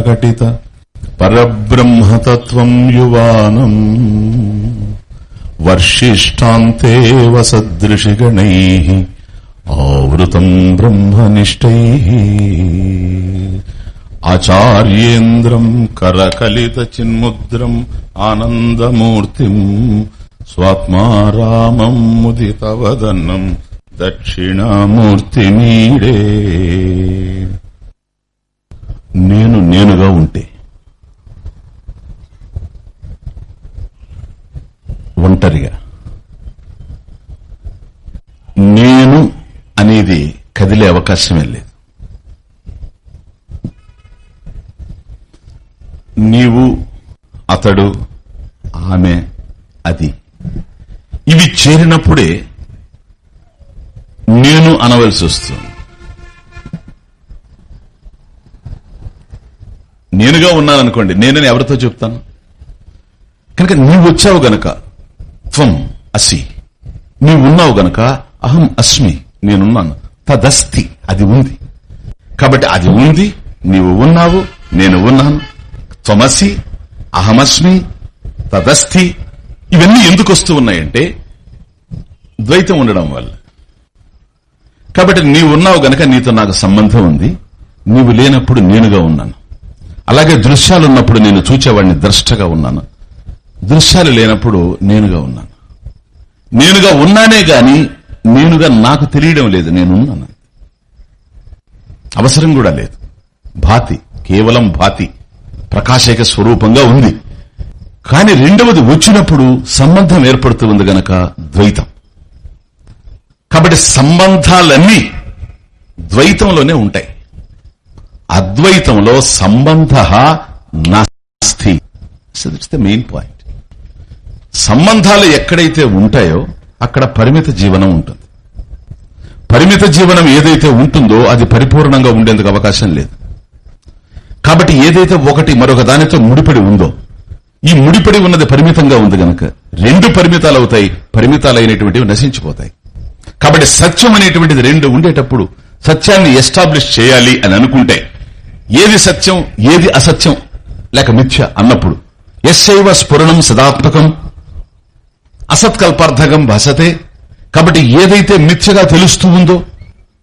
ప్రకటిత. పరబ్రహ్మతత్వం యువానం. వర్షిష్టాంతే వసదృషిగణై. ఆవృతం బ్రహ్మనిష్టై. ఆచార్యేంద్రం కరకలిత చిన్ముద్రం ఆనందమూర్తిం. స్వాత్మారామం ముదితవదన్నం దక్షిణామూర్తి నీడే నేనుగా ఉంటే. ఒంటరిగా. నేను అనేది కదిలే అవకాశమే లేదు. నీవు అతడు ఆమె అది. ఇవి చేరినప్పుడే నేను అనవలసి వస్తుంది. నేనుగా ఉన్నాననుకోండి నేనని ఎవరితో చెప్తాను? కనుక నీవు వచ్చావు గనక త్వం అసి. నీవు ఉన్నావు గనక అహం అస్మి నేనున్నాను. తదస్తి అది ఉంది. కాబట్టి అది ఉంది నీవు ఉన్నావు నేను ఉన్నాను. త్వమసి అహమస్మి తదస్థి ఇవన్నీ ఎందుకు వస్తూ ఉన్నాయంటే ద్వైతం ఉండడం వల్ల. కాబట్టి నీవు ఉన్నావు గనక నీతో నాకు సంబంధం ఉంది. నీవు లేనప్పుడు నేనుగా ఉన్నాను. అలాగే దృశ్యాలు ఉన్నప్పుడు నేను చూచేవాడిని ద్రష్టగా ఉన్నాను. దృశ్యాలు లేనప్పుడు నేనుగా ఉన్నాను. నేనుగా ఉన్నానే గాని నేనుగా నాకు తెలియడం లేదు నేనున్నాను. అవసరం కూడా లేదు. భాతి కేవలం భాతి ప్రకాశక స్వరూపంగా ఉంది. కానీ రెండవది వచ్చినప్పుడు సంబంధం ఏర్పడుతూ ఉంది గనక ద్వైతం. కాబట్టి సంబంధాలన్నీ ద్వైతంలోనే ఉంటాయి. అద్వైతంలో సంబంధ నాస్తి. ద మెయిన్ పాయింట్ సంబంధాలు ఎక్కడైతే ఉంటాయో అక్కడ పరిమిత జీవనం ఉంటుంది. పరిమిత జీవనం ఏదైతే ఉంటుందో అది పరిపూర్ణంగా ఉండేందుకు అవకాశం లేదు. కాబట్టి ఏదైతే ఒకటి మరొక దానితో ముడిపడి ఉందో ఈ ముడిపడి ఉన్నది పరిమితంగా ఉంది గనక రెండు పరిమితాలు అవుతాయి పరిమితాలైనటువంటివి నశించిపోతాయి. కాబట్టి సత్యం అనేటువంటిది రెండు ఉండేటప్పుడు సత్యాన్ని ఎస్టాబ్లిష్ చేయాలి అని అనుకుంటే ఏది సత్యం ఏది అసత్యం? లేక మిథ్య అన్నప్పుడు. ఎస్ఐవ స్ఫురణం సదాత్మకం అసత్కల్పార్థకం భసతే. కాబట్టి ఏదైతే మిథ్యగా తెలుస్తూ ఉందో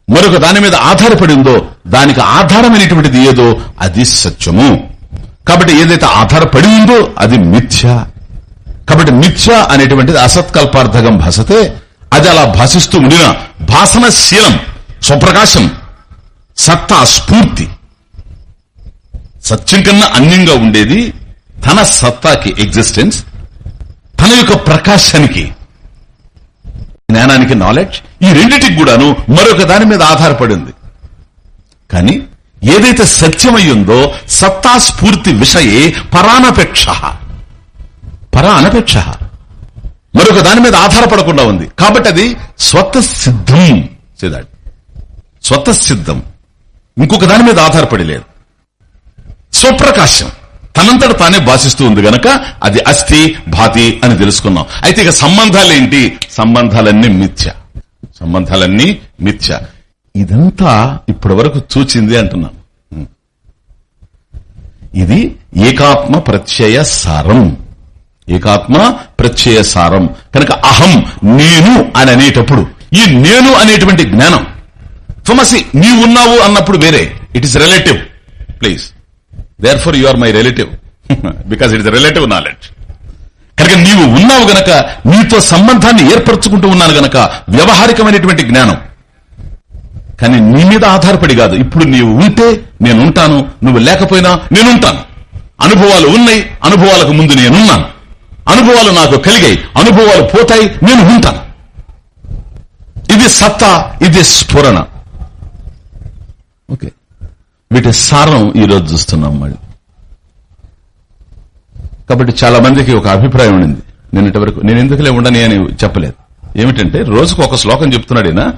మరొక దాని మీద ఆధారపడి ఉందో దానికి ఆధారమైనటువంటిది ఏదో అది సత్యము. కాబట్టి ఏదైతే ఆధారపడి ఉందో అది మిథ్య. కాబట్టి మిథ్య అనేటువంటిది అసత్కల్పార్థకం భాసతే. అది అలా భాషిస్తూ ఉండిన భాసనశీలం స్వప్రకాశం సత్తా స్ఫూర్తి. సత్యం కన్నా అన్యంగా ఉండేది తన సత్తాకి ఎగ్జిస్టెన్స్ తన యొక్క ప్రకాశానికి జ్ఞానానికి నాలెడ్జ్ ఈ రెండిటికి కూడాను మరొక దాని మీద ఆధారపడి ఉంది. కానీ ఏదైతే సత్యమయ్యుందో సత్తా స్ఫూర్తి విషయే పరానపేక్ష. పరా అనపేక్ష మరొక దాని మీద ఆధారపడకుండా ఉంది. కాబట్టి అది స్వతసిద్ధం సిద్ధం స్వతసిద్ధం ఇంకొక దాని మీద ఆధారపడి లేదు. స్వప్రకాశం. తనంతట తానే భాషిస్తూ ఉంది గనక అది అస్థి భాతి అని తెలుసుకున్నాం. అయితే ఇక సంబంధాలేంటి? సంబంధాలన్నీ మిథ్య. సంబంధాలన్నీ మిథ్య. ఇదంతా ఇప్పటి వరకు చూచింది అంటున్నాం. ఇది ఏకాత్మ ప్రత్యయ సారం. ఏకాత్మ ప్రత్యయ సారం. కనుక అహం నేను అని అనేటప్పుడు ఈ నేను అనేటువంటి జ్ఞానం. తుమసి నీవున్నావు అన్నప్పుడు వేరే. It is relative please there for you are my relative because it is relative knowledge కనుక నీవు ఉన్నావు గనక నీతో సంబంధాన్ని ఏర్పరచుకుంటూ ఉన్నాను గనక వ్యవహారికమైనటువంటి జ్ఞానం. కానీ నీ మీద ఆధారపడి కాదు. ఇప్పుడు నీవు ఉంటే నేను ఉంటాను నువ్వు లేకపోయినా నేనుంటాను అనుభవాలు ఉన్నాయి అనుభవాలకు ముందు నేనున్నాను. అనుభవాలు నాకు కలిగాయి అనుభవాలు పోతాయి నేను ఉంటాను. ఇది సత్తా ఇది స్ఫురణ. ఓకే. వీటి సారం ఈరోజు చూస్తున్నాం మళ్ళీ. కాబట్టి చాలా మందికి ఒక అభిప్రాయం ఉండింది. నిన్నటి వరకు నేను ఎందుకులే ఉండని అని చెప్పలేదు. ఏమిటంటే రోజుకు ఒక శ్లోకం చెప్తున్నాడు ఈయన.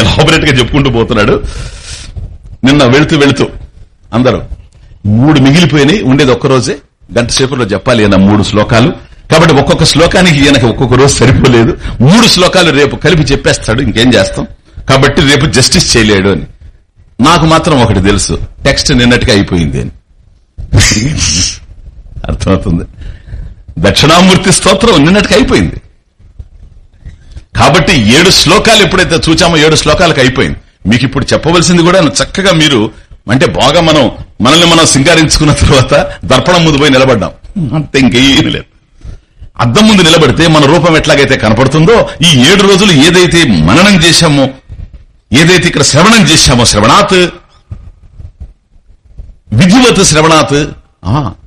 ఎలాబరేట్గా చెప్పుకుంటూ పోతున్నాడు. నిన్న వెళుతూ వెళుతూ అందరూ మూడు మిగిలిపోయినాయి ఉండేది ఒక్కరోజే గంట సేపులో చెప్పాలి ఈయన మూడు శ్లోకాలు. కాబట్టి ఒక్కొక్క శ్లోకానికి ఈయనకి ఒక్కొక్క రోజు సరిపోలేదు. మూడు శ్లోకాలు రేపు కలిపి చెప్పేస్తాడు ఇంకేం చేస్తాం? కాబట్టి రేపు జస్టిస్ చేయలేడు అని. నాకు మాత్రం ఒకటి తెలుసు. టెక్స్ట్ నిన్నటికి అయిపోయింది అని. అర్థమవుతుంది? దక్షిణామూర్తి స్తోత్రం నిన్నటికి అయిపోయింది. కాబట్టి ఏడు శ్లోకాలు ఎప్పుడైతే చూచామో ఏడు శ్లోకాలకు అయిపోయింది. మీకు ఇప్పుడు చెప్పవలసింది కూడా చక్కగా మీరు అంటే బాగా మనం మనల్ని మనం సింగారించుకున్న తర్వాత దర్పణం ముందు పోయి నిలబడ్డాం. అంతే ఇంకేం లేదు. అద్దం ముందు నిలబడితే మన రూపం ఎట్లాగైతే కనపడుతుందో ఈ ఏడు రోజులు ఏదైతే మననం చేశామో ఏదైతే ఇక్కడ శ్రవణం చేశామో శ్రవణాత్ విధివత్ శ్రవణాత్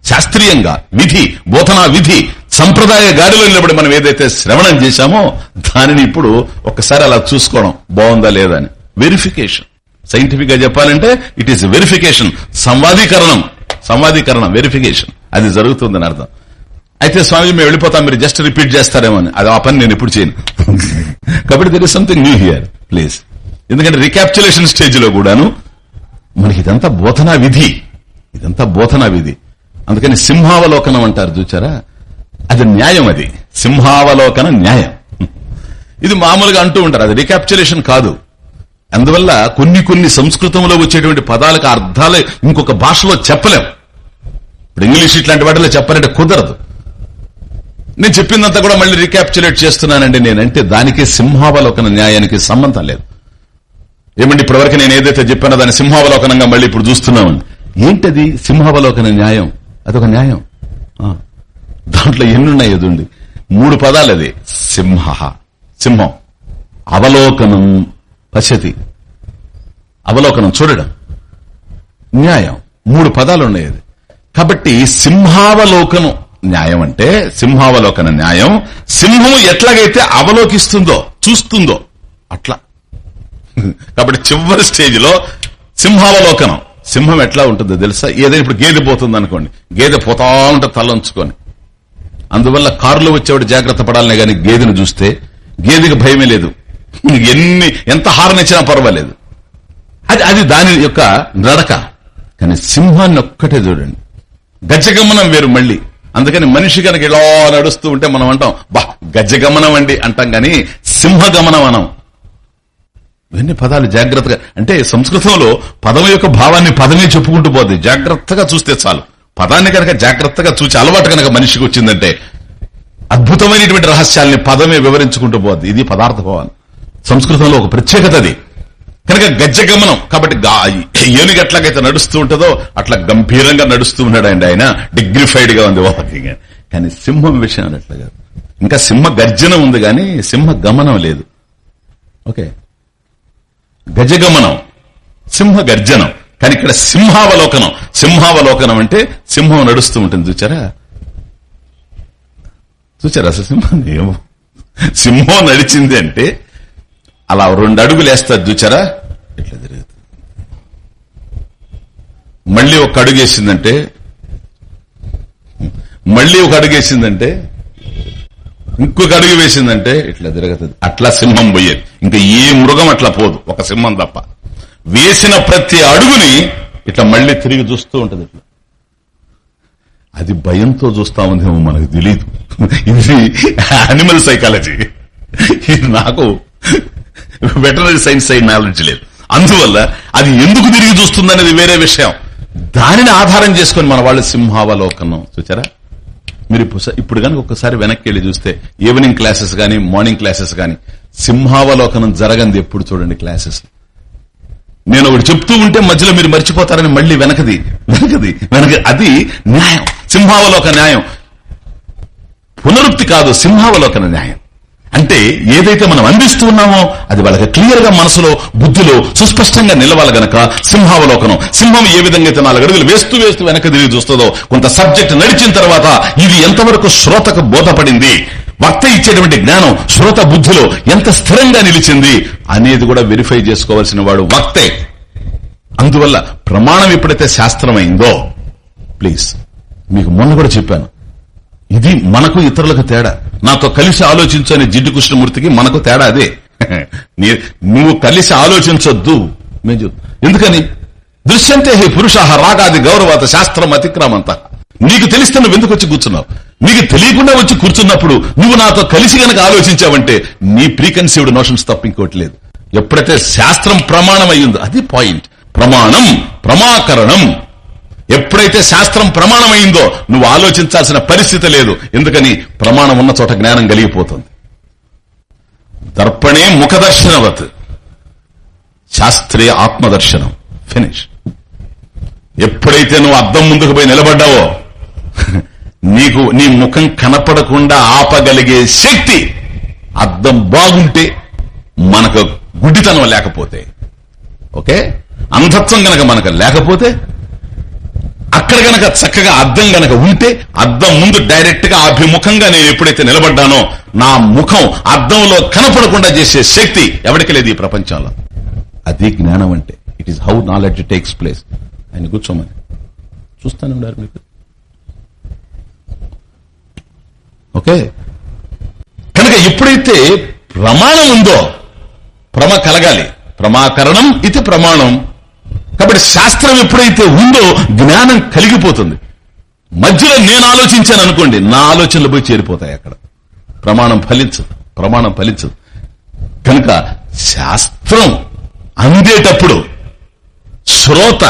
శాస్త్రీయంగా విధి బోధనా విధి సంప్రదాయ గాడిలో నిలబడి మనం ఏదైతే శ్రవణం చేశామో దానిని ఇప్పుడు ఒక్కసారి అలా చూసుకోవడం బాగుందా లేదా అని. వెరిఫికేషన్ సైంటిఫిక్గా చెప్పాలంటే ఇట్ ఈస్ వెరిఫికేషన్ సంవాదీకరణం. సంవాదీకరణం వెరిఫికేషన్ అది జరుగుతుందని అర్థం. అయితే స్వామి మేము వెళ్ళిపోతాం మీరు జస్ట్ రిపీట్ చేస్తారేమో అని. అది ఆ పని నేను ఇప్పుడు చేయను. కాబట్టి there is something new here please ఎందుకంటే రికాప్చులేషన్ స్టేజ్లో కూడాను మనకి ఇదంతా బోధనా విధి. ఇదంతా బోధనా విధి. అందుకని సింహావలోకనం అంటారు చూచారా? అది న్యాయం అది. సింహావలోకన న్యాయం. ఇది మామూలుగా అంటూ ఉంటారు. అది రికాప్చులేషన్ కాదు. అందువల్ల కొన్ని కొన్ని సంస్కృతంలో వచ్చేటువంటి పదాలకు అర్థాలు ఇంకొక భాషలో చెప్పలేం. ఇప్పుడు ఇంగ్లీష్ ఇట్లాంటి వాటిలో చెప్పాలంటే కుదరదు. నేను చెప్పిందంతా కూడా మళ్ళీ రికాప్చులేట్ చేస్తున్నానండి నేనంటే దానికి సింహావలోకన న్యాయానికి సంబంధం లేదు. ఏమండి ఇప్పటివరకు నేను ఏదైతే చెప్పానో దాన్ని సింహావలోకనంగా మళ్ళీ ఇప్పుడు చూస్తున్నామని. ఏంటది సింహావలోకన న్యాయం? అదొక న్యాయం. ఆ. దాంట్లో ఎన్నున్నాయి ఎదుండి మూడు పదాలు అది సింహ. సింహం. అవలోకనం పశ్యతి. అవలోకనం చూడడం. న్యాయం. మూడు పదాలు ఉన్నాయి అది. కాబట్టి సింహావలోకనం న్యాయం అంటే సింహావలోకన న్యాయం. సింహం ఎట్లాగైతే అవలోకిస్తుందో చూస్తుందో అట్లా. కాబట్టి చివరి స్టేజ్లో సింహావలోకనం. సింహం ఎట్లా ఉంటుందో తెలుసా? ఏదైనా ఇప్పుడు గేదె పోతుంది అనుకోండి. గేదె పోతా ఉంటే తల ఉంచుకొని. అందువల్ల కారులో వచ్చేవాడు జాగ్రత్త పడాలనే గాని గేదెను చూస్తే గేదెకి భయమే లేదు. ఎన్ని ఎంత హారన్ ఇచ్చినా పర్వాలేదు. అది అది దాని యొక్క నడక. కానీ సింహాన్ని ఒక్కటే చూడండి. గజగమనం వేరు మళ్ళీ. అందుకని మనిషి కనుక ఇలా నడుస్తూ ఉంటే మనం అంటాం బా గజగమనం అండి అంటాం గాని సింహగమనం అనం. ఇవన్నీ పదాలు జాగ్రత్తగా అంటే సంస్కృతంలో పదం యొక్క భావాన్ని పదమే చెప్పుకుంటూ పోతుంది జాగ్రత్తగా చూస్తే చాలు. పదాన్ని కనుక జాగ్రత్తగా చూసి అలవాటు కనుక మనిషికి వచ్చిందంటే అద్భుతమైనటువంటి రహస్యాల్ని పదమే వివరించుకుంటూ పోద్ది. ఇది పదార్థ భావాన్ని సంస్కృతంలో ఒక ప్రత్యేకత అది. కనుక గజ్జగమనం కాబట్టి ఏనుగు ఎట్లాగైతే నడుస్తూ ఉంటుందో అట్లా గంభీరంగా నడుస్తూ ఉన్నాడండి ఆయన. డిగ్నిఫైడ్గా ఉంది వాకింగ్. కానీ సింహం విషయం అట్లా కాదు. ఇంకా సింహ గర్జన ఉంది కానీ సింహ గమనం లేదు. ఓకే. గజగమనం సింహ గర్జనం కానీ ఇక్కడ సింహావలోకనం. సింహావలోకనం అంటే సింహం నడుస్తూ ఉంటుంది చూచారా? చూచారా అసలు సింహం? ఏమో. సింహం నడిచింది అంటే అలా రెండు అడుగులు వేస్తారు చూచారా? ఇట్లా తిరుగుతుంది మళ్ళీ ఒక అడుగు వేసిందంటే మళ్ళీ ఒక అడుగు వేసిందంటే ఇంకొక అడుగు వేసిందంటే ఇట్లా తిరుగుతుంది అట్లా సింహం పోయేది. ఇంకా ఏ మృగం అట్లా పోదు ఒక సింహం తప్ప. వేసిన ప్రతి అడుగుని ఇట్లా మళ్ళీ తిరిగి చూస్తూ ఉంటది ఇట్లా. అది భయంతో చూస్తా ఉందేమో మనకు తెలియదు ఇది అనిమల్ సైకాలజీ ఇది నాకు వెటనరీ సైన్స్ సైడ్ నాలెడ్జ్ లేదు. అందువల్ల అది ఎందుకు తిరిగి చూస్తుందనేది వేరే విషయం. దానిని ఆధారం చేసుకొని మన వాళ్ళు సింహావలోకనం. చూచారా? మీరు ఇప్పుడు- ఇప్పుడు కనుక ఒకసారి వెనక్కి వెళ్ళి చూస్తే ఈవినింగ్ క్లాసెస్ గానీ మార్నింగ్ క్లాసెస్ గానీ సింహావలోకనం జరగంది ఎప్పుడు చూడండి క్లాసెస్. నేను ఒకటి చెప్తూ ఉంటే మధ్యలో మీరు మర్చిపోతారని మళ్ళీ వెనకది వెనకది వెనక అది న్యాయం. సింహావలోక న్యాయం. పునరుక్తి కాదు సింహావలోకన న్యాయం. అంటే ఏదైతే మనం అందిస్తూ ఉన్నామో అది వాళ్ళకి క్లియర్గా మనసులో బుద్ధిలో సుస్పష్టంగా నిలవాలి గనక సింహావలోకనం. సింహం ఏ విధంగా అయితే నాలుగు అడుగులు వేస్తూ వేస్తూ వెనక తిరిగి చూస్తుందో కొంత సబ్జెక్ట్ నడిచిన తర్వాత ఇది ఎంతవరకు శ్రోతకు బోధపడింది? వక్త ఇచ్చేటువంటి జ్ఞానం శ్రోత బుద్ధిలో ఎంత స్థిరంగా నిలిచింది అనేది కూడా వెరిఫై చేసుకోవాల్సిన వాడు వక్తే. అందువల్ల ప్రమాణం ఎప్పుడైతే శాస్త్రమైందో ప్లీజ్ మీకు మొన్న కూడా చెప్పాను. ఇది మనకు ఇతరులకు తేడా. నాతో కలిసి ఆలోచించు అనే జిడ్డు కృష్ణమూర్తికి మనకు తేడా అదే. నువ్వు కలిసి ఆలోచించొద్దు. మేము ఎందుకని? దృశ్యంతే హే పురుష రాగాది గౌరవాత శాస్త్రం అతిక్రమంత. నీకు తెలిస్తే నువ్వు ఎందుకు వచ్చి కూర్చున్నావు? నీకు తెలియకుండా వచ్చి కూర్చున్నప్పుడు నువ్వు నాతో కలిసి గనక ఆలోచించావంటే నీ ప్రీకన్సీవ్డ్ నోషన్స్ తప్ప ఇంకోటి లేదు. ఎప్పుడైతే శాస్త్రం ప్రమాణం అయ్యిందో అది పాయింట్. ప్రమాణం ప్రమాకరణం. ఎప్పుడైతే శాస్త్రం ప్రమాణమైందో నువ్వు ఆలోచించాల్సిన పరిస్థితి లేదు. ఎందుకని? ప్రమాణం ఉన్న చోట జ్ఞానం కలిగిపోతుంది. దర్పణే ముఖదర్శనవత్. శాస్త్రీయ ఆత్మదర్శనం. ఫినిష్. ఎప్పుడైతే నువ్వు అద్దం ముందుకు పోయి నిలబడ్డావో నీకు నీ ముఖం కనపడకుండా ఆపగలిగే శక్తి అద్దం బాగుంటే మనకు గుడ్డితనం లేకపోతే ఓకే? అంధత్వం గనక మనకు లేకపోతే అక్కడ గనక చక్కగా అద్దం గనక ఉంటే అద్దం ముందు డైరెక్ట్గా అభిముఖంగా నేను ఎప్పుడైతే నిలబడ్డానో నా ముఖం అద్దంలో కనపడకుండా చేసే శక్తి ఎవరికి లేదు ఈ ప్రపంచంలో. అది జ్ఞానం అంటే. It is how knowledge takes place ఆయన కూర్చోమని. చూస్తాను మీకు? ఓకే. కనుక ఎప్పుడైతే ప్రమాణం ఉందో ప్రమ కలగాలి. ప్రమాకరణం ఇది ప్రమాణం. కాబట్టి శాస్త్రం ఎప్పుడైతే ఉందో జ్ఞానం కలిగిపోతుంది. మధ్యలో నేను ఆలోచించాను అనుకోండి నా ఆలోచనలు పోయి చేరిపోతాయి అక్కడ. ప్రమాణం ఫలించదు ప్రమాణం ఫలించదు. కనుక శాస్త్రం అందేటప్పుడు శ్రోత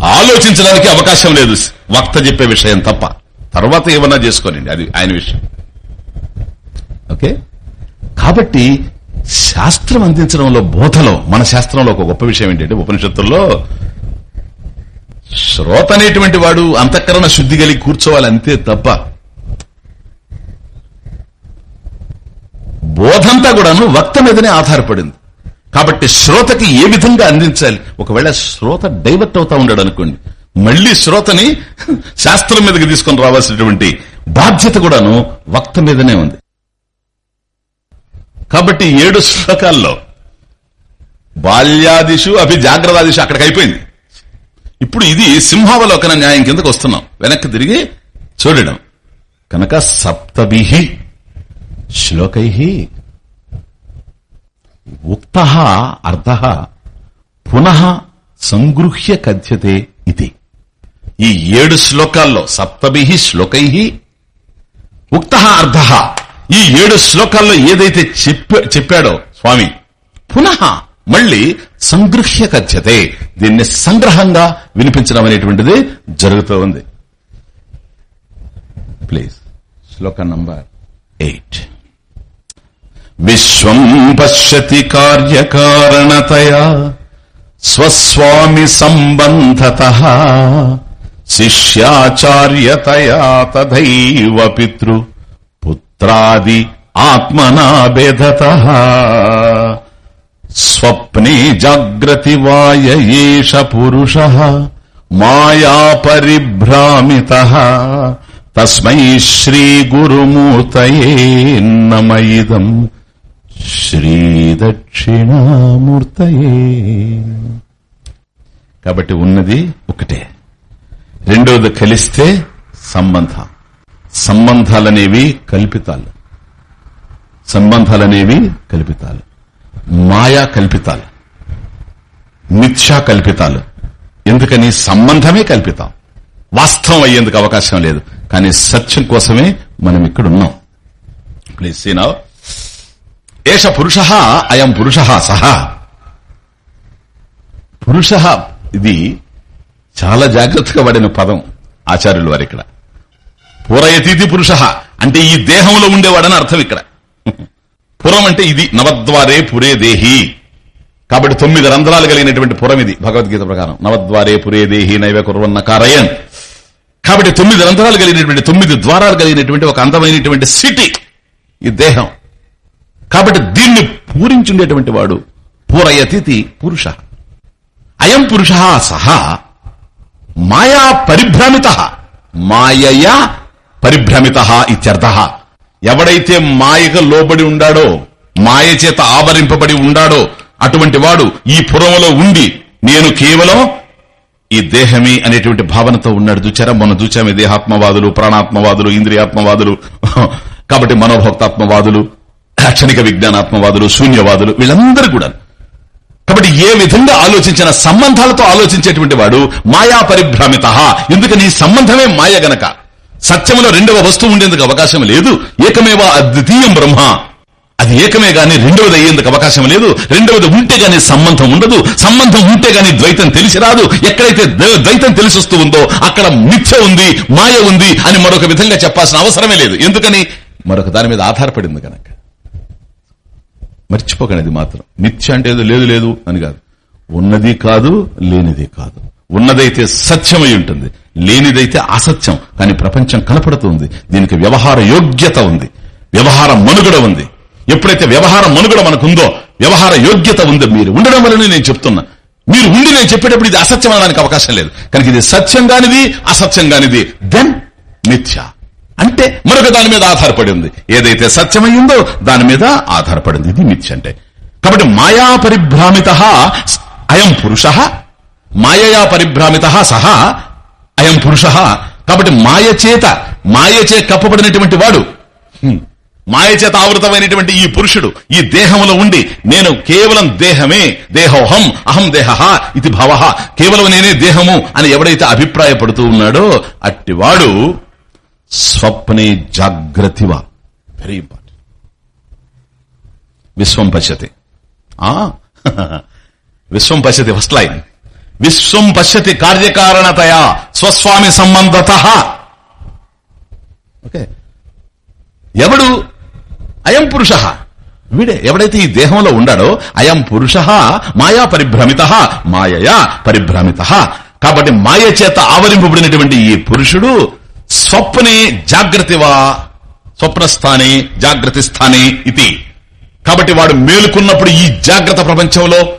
ఆలోచించడానికి అవకాశం లేదు. వక్త చెప్పే విషయం తప్ప. తర్వాత ఏమన్నా చేసుకోనండి అది ఆయన విషయం. ఓకే? కాబట్టి శాస్త్రం అందించడంలో బోధలో మన శాస్త్రంలో ఒక గొప్ప విషయం ఏంటంటే ఉపనిషత్తుల్లో శ్రోత అనేటువంటి వాడు అంతఃకరణ శుద్ధి కలిగి కూర్చోవాలి అంతే తప్ప బోధంతా కూడాను వక్త మీదనే ఆధారపడింది. కాబట్టి శ్రోతకి ఏ విధంగా అందించాలి? ఒకవేళ శ్రోత డైవర్ట్ అవుతా ఉన్నాడు అనుకోండి మళ్ళీ శ్రోతని శాస్త్రం మీదకి తీసుకొని రావాల్సినటువంటి బాధ్యత కూడాను వక్త మీదనే ఉంది. కాబట్టి ఏడు శ్లోకాల్లో బాల్యాదిషు అభి జాగ్రత్తాదిషు అక్కడికి అయిపోయింది. ఇప్పుడు ఇది సింహావలోకన న్యాయం కిందకు వస్తున్నాం. వెనక్కి తిరిగి చూడడం. కనుక సప్తభి శ్లోకై ఉక్త అర్థ పునః సంగృహ్య కథ్యతే ఇది. ఈ ఏడు శ్లోకాల్లో సప్తభి శ్లోకై ఉక్త అర్థ ఈ ఏడు శ్లోకాల్లో ఏదైతే చెప్పాడో స్వామి పునః మళ్ళీ సంగృహ్య కథ్యతే. దీన్ని సంగ్రహంగా వినిపించడం అనేటువంటిది జరుగుతూ ఉంది. ప్లీజ్. శ్లోక నంబర్ ఎయిట్. విశ్వం పశ్యతి కార్యకారణతయా స్వస్వామి సంబంధత శిష్యాచార్యతయా తథైవ పితృ పుత్రాది ఆత్మనా బేధత స్వప్నే జాగ్రతి వాయేష పురుష మాయా పరిభ్రామిత. తస్మై శ్రీ గురుమూర్తయే నమయిదం శ్రీదక్షిణామూర్తయే. కాబట్టి ఉన్నది ఒకటే. రెండోది కలిస్తే సంబంధం. సంబంధాలనేవి కల్పితాలు. సంబంధాలనేవి కల్పితాలు. మాయా కల్పితాలు. మిథ్యా కల్పితాలు. ఎందుకని సంబంధమే కల్పితాం. వాస్తవం అయ్యేందుకు అవకాశం లేదు. కానీ సత్యం కోసమే మనం ఇక్కడ ఉన్నాం ప్లీజ్ సీనావ్ ఏష పురుష అయం పురుష సహా. పురుష ఇది చాలా జాగ్రత్తగా పడిన పదం ఆచార్యులు వారి ఇక్కడ. పురయతీతి పురుష. అంటే ఈ దేహంలో ఉండేవాడని అర్థం ఇక్కడ. పురం అంటే ఇది నవద్వారే పురే దేహి. కాబట్టి తొమ్మిది రంధ్రాలు కలిగినటువంటి పురం ఇది భగవద్గీత ప్రకారం. నవద్వారే పురే దేహి నైవ కుర్వన్న కారయన్. కాబట్టి తొమ్మిది రంధ్రాలు కలిగినటువంటి తొమ్మిది ద్వారాలు కలిగినటువంటి ఒక అందమైనటువంటి సిటీ ఈ దేహం. కాబట్టి దీన్ని పూరించుండేటువంటి వాడు పూరయతిథి పురుష. అయం పురుష సహా మాయా పరిభ్రమిత. మాయయా పరిభ్రమిత ఇత్యర్థ. ఎవడైతే మాయగా లోబడి ఉండాడో మాయ చేత ఆవరింపబడి ఉండాడో అటువంటి వాడు ఈ పురములో ఉండి నేను కేవలం ఈ దేహమే అనేటువంటి భావనతో ఉన్నాడు. చూచారా మొన్న చూచామే దేహాత్మవాదులు ప్రాణాత్మవాదులు ఇంద్రియాత్మవాదులు కాబట్టి మనోభక్తాత్మవాదులు క్షణిక విజ్ఞానాత్మవాదులు శూన్యవాదులు వీళ్ళందరూ కూడా. కాబట్టి ఏ విధంగా ఆలోచించిన సంబంధాలతో ఆలోచించేటువంటి వాడు మాయా పరిభ్రామిత. ఎందుకని? సంబంధమే మాయ గనక. సత్యంలో రెండవ వస్తువు ఉండేందుకు అవకాశం లేదు. ఏకమేవా అద్వితీయం బ్రహ్మ. అది ఏకమే గాని రెండవది అయ్యేందుకు అవకాశం లేదు. రెండవది ఉంటే గాని సంబంధం ఉండదు. సంబంధం ఉంటే గాని ద్వైతం తెలిసి రాదు. ఎక్కడైతే ద్వైతం తెలిసి వస్తూ ఉందో అక్కడ మిథ్య ఉంది మాయ ఉంది అని మరొక విధంగా చెప్పాల్సిన అవసరమే లేదు. ఎందుకని? మరొక దాని మీద ఆధారపడింది కనుక మర్చిపోకండి మాత్రం. మిథ్య అంటే ఏదో లేదు లేదు అని కాదు. ఉన్నది కాదు లేనిది కాదు. ఉన్నదైతే సత్యమై ఉంటుంది లేనిదైతే అసత్యం. కానీ ప్రపంచం కనపడుతుంది దీనికి వ్యవహార యోగ్యత ఉంది వ్యవహార మనుగడ ఉంది. ఎప్పుడైతే వ్యవహార మనుగడ మనకుందో వ్యవహార యోగ్యత ఉందో మీరు ఉండడం వల్లనే నేను చెప్తున్నా. మీరు ఉండి నేను చెప్పేటప్పుడు ఇది అసత్యం అనడానికి అవకాశం లేదు. కనుక ఇది సత్యం కానిది అసత్యం కానిది దెన్ మిథ్య. అంటే మరొక దాని మీద ఆధారపడి ఉంది. ఏదైతే సత్యమైందో దాని మీద ఆధారపడింది ఇది మిథ్య అంటే. కాబట్టి మాయా పరిభ్రామిత అయం పురుష మాయయా పరిభ్రామిత సహా అయం పురుష. కాబట్టి మాయ చేత మాయ చే కప్పబడినటువంటి వాడు మాయ చేత ఆవృతమైనటువంటి ఈ పురుషుడు ఈ దేహంలో ఉండి నేను కేవలం దేహమే దేహోహం అహం దేహ ఇది భవ. కేవలం నేనే దేహము అని ఎవడైతే అభిప్రాయపడుతూ ఉన్నాడో అట్టివాడు స్వప్నే జాగ్రత్తివా వెరీ ఇంపార్టెంట్ విశ్వం పశ్యతే. ఆ? విశ్వం పశ్యతి ఫస్ట్ లైన్ విశ్వం పశ్యతి కార్యకారణతయా స్వస్వామి సంబంధత. ఓకే. ఎవడు? అయం పురుష. వీడే ఎవడైతే ఈ దేహంలో ఉండాడో అయం పురుష మాయా పరిభ్రమిత మాయయా పరిభ్రమిత. కాబట్టి మాయ చేత ఆవరింపబడినటువంటి ఈ పురుషుడు స్వప్నే జాగ్రత్తివా స్వప్నస్థానే జాగ్రత్త స్థానే ఇది. కాబట్టి వాడు మేలుకున్నప్పుడు ఈ జాగ్రత్త ప్రపంచంలో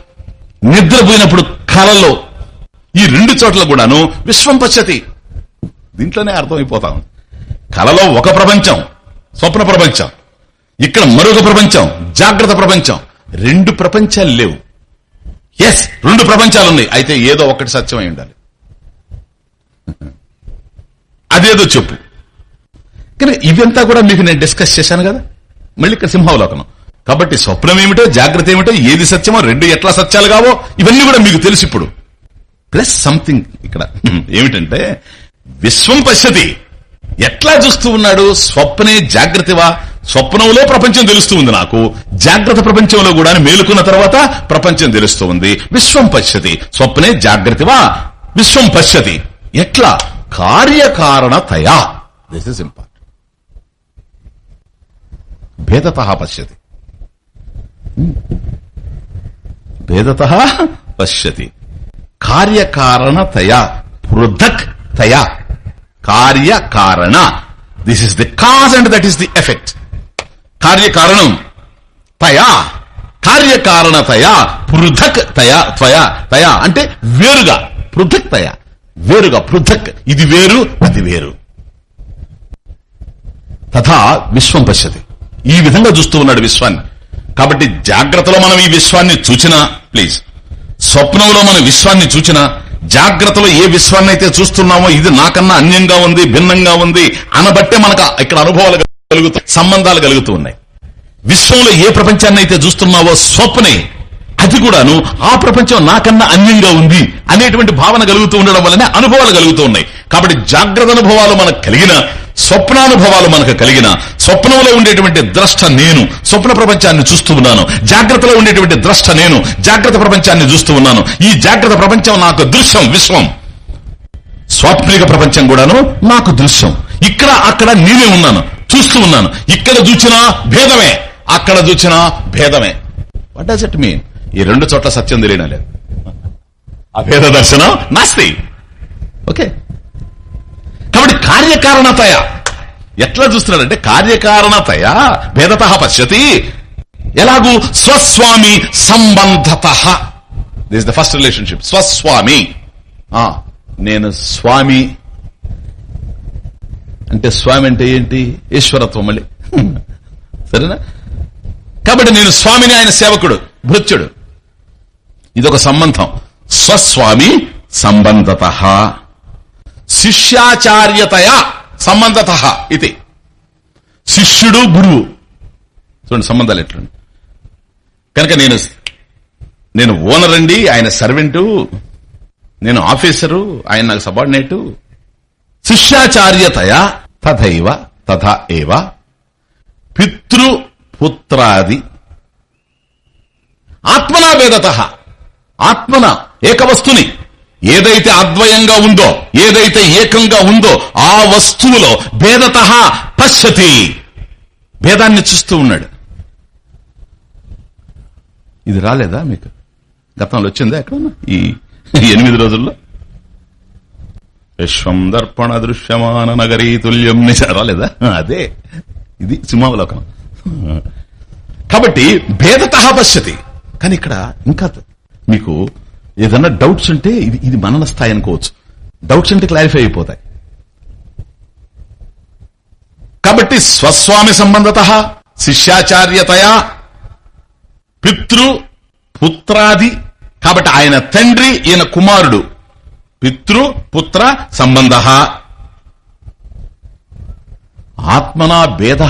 నిద్రపోయినప్పుడు కలలో ఈ రెండు చోట్ల కూడాను విశ్వం పశ్యతి. దీంట్లోనే అర్థమైపోతాం. కలలో ఒక ప్రపంచం స్వప్న ప్రపంచం ఇక్కడ మరొక ప్రపంచం జాగ్రత్త ప్రపంచం రెండు ప్రపంచాలు లేవు. ఎస్ రెండు ప్రపంచాలు ఉన్నాయి అయితే ఏదో ఒకటి సత్యమై ఉండాలి. అదేదో చెప్పు. కానీ ఇవంతా కూడా మీకు నేను డిస్కస్ చేశాను కదా? మళ్ళీ ఇక్కడ సింహావలోకనం. కాబట్టి స్వప్నం ఏమిటో జాగ్రత్త ఏమిటో ఏది సత్యమో రెండు ఎట్లా సత్యాలు కావో ఇవన్నీ కూడా మీకు తెలుసు ఇప్పుడు. ప్లస్ సంథింగ్ ఇక్కడ. ఏమిటంటే విశ్వం పశ్యతి. ఎట్లా చూస్తూ ఉన్నాడు? స్వప్నే జాగ్రత్తవా? స్వప్నంలో ప్రపంచం తెలుస్తూ ఉంది నాకు. జాగ్రత్త ప్రపంచంలో కూడా మేలుకున్న తర్వాత ప్రపంచం తెలుస్తూ ఉంది. విశ్వం పశ్యతి. స్వప్నే జాగ్రత్తవా? విశ్వం పశ్యతి. ఎట్లా? కార్యకారణతయా దిస్ ఇస్ ఇంపార్టెంట్ భేదత పశ్యతి. భేదత పశ్యతి. కార్యకారణతయా. పృథక్ తయా. కార్యకారణ. This is the cause and that is the effect కార్యకారణం. తయా. కార్యకారణతయా. పృథక్ తయా త్వయా తయా. అంటే వేరుగా. పృథక్ తయా. వేరుగా. పృథక్. ఇది వేరు అది వేరు. తథా విశ్వం పశ్యతి. ఈ విధంగా చూస్తూ ఉన్నాడు విశ్వాన్ని. కాబట్టి జాగ్రత్తలో మనం ఈ విశ్వాన్ని చూచినా ప్లీజ్. స్వప్నంలో మన విశ్వాన్ని చూచినా జాగ్రత్తలో ఏ విశ్వాన్ని అయితే చూస్తున్నామో ఇది నాకన్నా అన్యంగా ఉంది భిన్నంగా ఉంది అనబట్టే మనకు ఇక్కడ అనుభవాలు కలుగుతూ సంబంధాలు కలుగుతూ ఉన్నాయి. విశ్వంలో ఏ ప్రపంచాన్ని అయితే చూస్తున్నావో స్వప్నే అది కూడాను ఆ ప్రపంచం నాకన్నా అన్యంగా ఉంది అనేటువంటి భావన కలుగుతూ ఉండడం వల్లనే అనుభవాలు కలుగుతూ ఉన్నాయి. కాబట్టి జాగ్రత్త అనుభవాలు మనకు కలిగిన స్వప్నానుభవాలు మనకు కలిగిన స్వప్నంలో ఉండేటువంటి ద్రష్ట నేను స్వప్న ప్రపంచాన్ని చూస్తూ ఉన్నాను. జాగ్రత్తలో ఉండేటువంటి ద్రష్ట నేను జాగ్రత్త ప్రపంచాన్ని చూస్తూ ఉన్నాను. ఈ జాగ్రత్త ప్రపంచం నాకు దృశ్యం విశ్వం. స్వాప్నిక ప్రపంచం కూడాను నాకు దృశ్యం. ఇక్కడ అక్కడ నేనే ఉన్నాను చూస్తూ ఉన్నాను. ఇక్కడ చూచినా భేదమే అక్కడ చూచినా భేదమే. వాట్ డస్ ఇట్ మీన్ ఈ రెండు చోట్ల సత్యం తెలియడం లేదు. అభేద దర్శనం నాస్తి. ఓకే కార్యకారణతయ. ఎట్లా చూస్తున్నాడంటే కార్యకారణతయ భేదత పశ్యతి. ఎలాగూ స్వస్వామి సంబంధత. దిస్ ద ఫస్ట్ రిలేషన్షిప్ స్వస్వామి. నేను స్వామి. అంటే స్వామి అంటే ఏంటి? ఈశ్వరత్వం మళ్ళీ. సరేనా? కాబట్టి నేను స్వామిని ఆయన సేవకుడు భృత్యుడు. ఇదొక సంబంధం. స్వస్వామి సంబంధత. శిష్యాచార్యతయ సంబంధత ఇది. శిష్యుడు గురువు. చూడండి సంబంధాలు ఎట్లుండి కనుక నేను నేను ఓనర్ అండి ఆయన సర్వెంటు నేను ఆఫీసరు ఆయన నాకు సబార్డినేటు. శిష్యాచార్యతయ తథైవ తథా ఏవ. పితృ పుత్రాది. ఆత్మనా వేదత ఆత్మన ఏకవస్తుని. ఏదైతే అద్వయంగా ఉందో ఏదైతే ఏకంగా ఉందో ఆ వస్తువులో భేదత పశ్యతి. భేదాన్ని చూస్తూ ఉన్నాడు. ఇది రాలేదా మీకు? గతంలో వచ్చిందా ఎక్కడ ఈ ఎనిమిది రోజుల్లో? విశ్వం దర్పణ దృశ్యమాన నగరీ తుల్యం రాలేదా? అదే. ఇది సింహావలోకనం. కాబట్టి భేదత పశ్యతి. కానీ ఇక్కడ ఇంకా మీకు ఏదన్నా డౌట్స్ ఉంటే ఇది ఇది మనన స్థాయి అనుకోవచ్చు. డౌట్స్ ఉంటే క్లారిఫై అయిపోతాయి. కాబట్టి స్వస్వామి సంబంధత శిష్యాచార్యతయా పితృ పుత్రాది కాబట్టి ఆయన తండ్రి ఈయన కుమారుడు. పితృ పుత్ర సంబంధ. ఆత్మనా భేద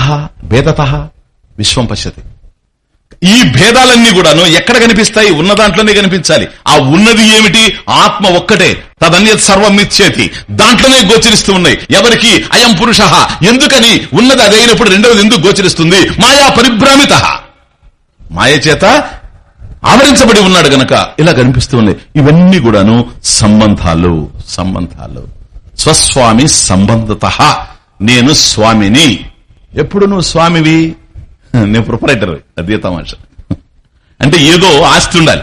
భేదత విశ్వం పశ్యతి. ఈ భేదాలన్నీ కూడాను ఎక్కడ కనిపిస్తాయి? ఉన్న దాంట్లోనే కనిపించాలి. ఆ ఉన్నది ఏమిటి? ఆత్మ ఒక్కటే. తదన్యత్ సర్వం ఇచ్చేది దాంట్లోనే గోచరిస్తూ ఉన్నాయి. ఎవరికి? అయం పురుష. ఎందుకని? ఉన్నది అదైనప్పుడు రెండవది ఎందుకు గోచరిస్తుంది? మాయా పరిభ్రామిత. మాయ చేత ఆవరించబడి ఉన్నాడు గనక ఇలా కనిపిస్తూ ఉన్నాయి. ఇవన్నీ కూడాను సంబంధాలు సంబంధాలు. స్వస్వామి సంబంధత. నేను స్వామిని. ఎప్పుడు నువ్వు స్వామివి? నేను ప్రొపరేటర్ అదే తమాష. అంటే ఏదో ఆస్తి ఉండాలి.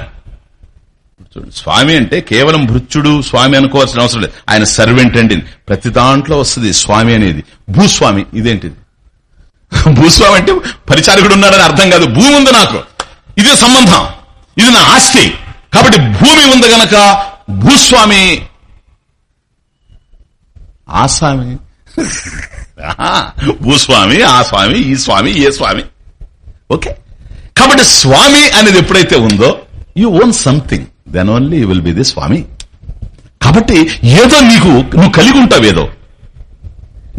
స్వామి అంటే కేవలం భృత్యుడు స్వామి అనుకోవాల్సిన అవసరం లేదు. ఆయన సర్వెంట్ అండి. ప్రతి దాంట్లో వస్తుంది స్వామి అనేది. భూస్వామి ఇదేంటిది? భూస్వామి అంటే పరిచారకుడు ఉన్నాడని అర్థం కాదు. భూమి ఉంది నాకు. ఇదే సంబంధం. ఇది నా ఆస్తి. కాబట్టి భూమి ఉంది గనక భూస్వామి. ఆ స్వామి? భూస్వామి ఆ స్వామి ఈ స్వామి ఏ స్వామి? ఓకే? కాబట్టి స్వామి అనేది ఎప్పుడైతే ఉందో you own something then only you will be the స్వామి. కాబట్టి ఏదో నీకు నువ్వు కలిగి ఉంటావు ఏదో.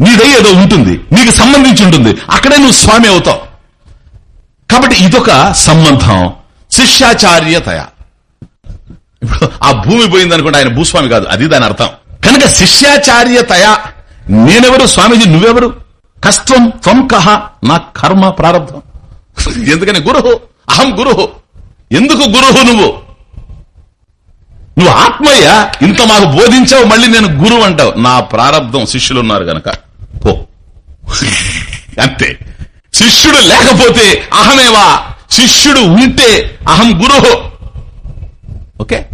నీదై ఏదో ఉంటుంది నీకు సంబంధించి ఉంటుంది అక్కడే నువ్వు స్వామి అవుతావు. కాబట్టి ఇదొక సంబంధం శిష్యాచార్యతయ. ఇప్పుడు ఆ భూమి పోయింది అనుకుంటే ఆయన భూస్వామి కాదు అది దాని అర్థం. కనుక శిష్యాచార్యతయ నేనెవరు స్వామీజీ నువ్వెవరు? కష్టం త్వం కహ నా కర్మ ప్రారంభం. ఎందుకని గురుహు? అహం గురుహు. ఎందుకు గురుహు నువ్వు? నువ్వు ఆత్మయ్య? ఇంత మాకు బోధించావు మళ్ళీ నేను గురువు అంటావు. నా ప్రారంధం శిష్యులు ఉన్నారు గనక. పో. అంతే. శిష్యుడు లేకపోతే అహమేవా? శిష్యుడు ఉంటే అహం గురుహు. ఓకే?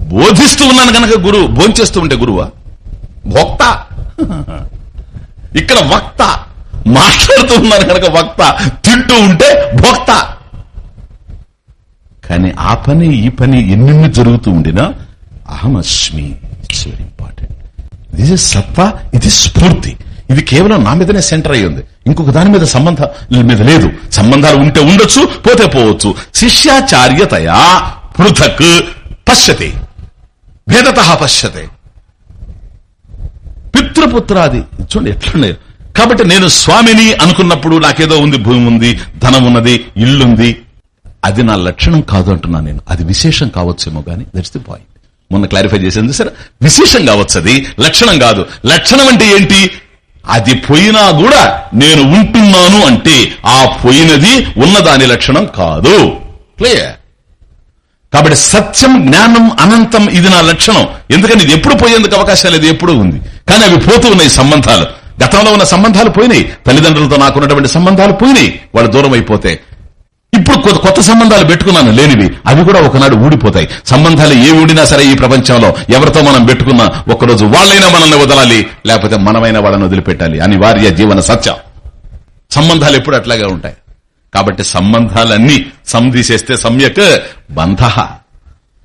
బోధిస్తూ ఉన్నాను గనక గురువు. భోంచేస్తూ ఉంటే గురువా? భోక్త. ఇక్కడ వక్త. మాట్లాడుతూ కనుక వక్త. తింటూ ఉంటే భోక్త. కానీ ఆ పని ఈ పని ఎన్నెన్ని జరుగుతూ ఉండినా అహమస్మి it's very important this is సత్వ ఇది స్ఫూర్తి ఇది కేవలం నా మీదనే సెంటర్ అయి ఉంది. ఇంకొక దాని మీద సంబంధం మీద లేదు. సంబంధాలు ఉంటే ఉండొచ్చు పోతే పోవచ్చు. శిష్యాచార్యతయా పృథక్ పశ్యతే. భేదత పశ్యతే. పితృపుత్రాది చూడండి ఎట్లున్నాయి. కాబట్టి నేను స్వామిని అనుకున్నప్పుడు నాకేదో ఉంది భూమి ఉంది ధనం ఉన్నది ఇల్లుంది అది నా లక్షణం కాదు అంటున్నాను నేను. అది విశేషం కావచ్చేమో కానీ దట్స్ ది పాయింట్ మొన్న క్లారిఫై చేసింది సరే విశేషం కావచ్చు అది లక్షణం కాదు. లక్షణం అంటే ఏంటి? అది పోయినా కూడా నేను ఉంటున్నాను అంటే ఆ పోయినది ఉన్నదాని లక్షణం కాదు. క్లియర్ కాబట్టి సత్యం జ్ఞానం అనంతం ఇది నా లక్షణం. ఎందుకని ఇది ఎప్పుడు పోయేందుకు అవకాశం లేదు? ఎప్పుడు ఉంది. కానీ అవి పోతూ ఉన్నాయి సంబంధాలు. గతంలో ఉన్న సంబంధాలు పోయినాయి. తల్లిదండ్రులతో నాకున్నటువంటి సంబంధాలు పోయినాయి. వాళ్ళు దూరం అయిపోతే. ఇప్పుడు కొత్త కొత్త సంబంధాలు పెట్టుకున్నాను లేనివి. అవి కూడా ఒకనాడు ఊడిపోతాయి. సంబంధాలు ఏ ఊడినా సరే ఈ ప్రపంచంలో ఎవరితో మనం పెట్టుకున్నా ఒకరోజు వాళ్ళైనా మనల్ని వదలాలి లేకపోతే మనమైనా వాళ్ళని వదిలిపెట్టాలి. అనివార్య జీవన సత్యం. సంబంధాలు ఎప్పుడు అట్లాగే ఉంటాయి. కాబట్టి సంబంధాలన్నీ సంధిసేస్తే సమ్యక్ బంధ.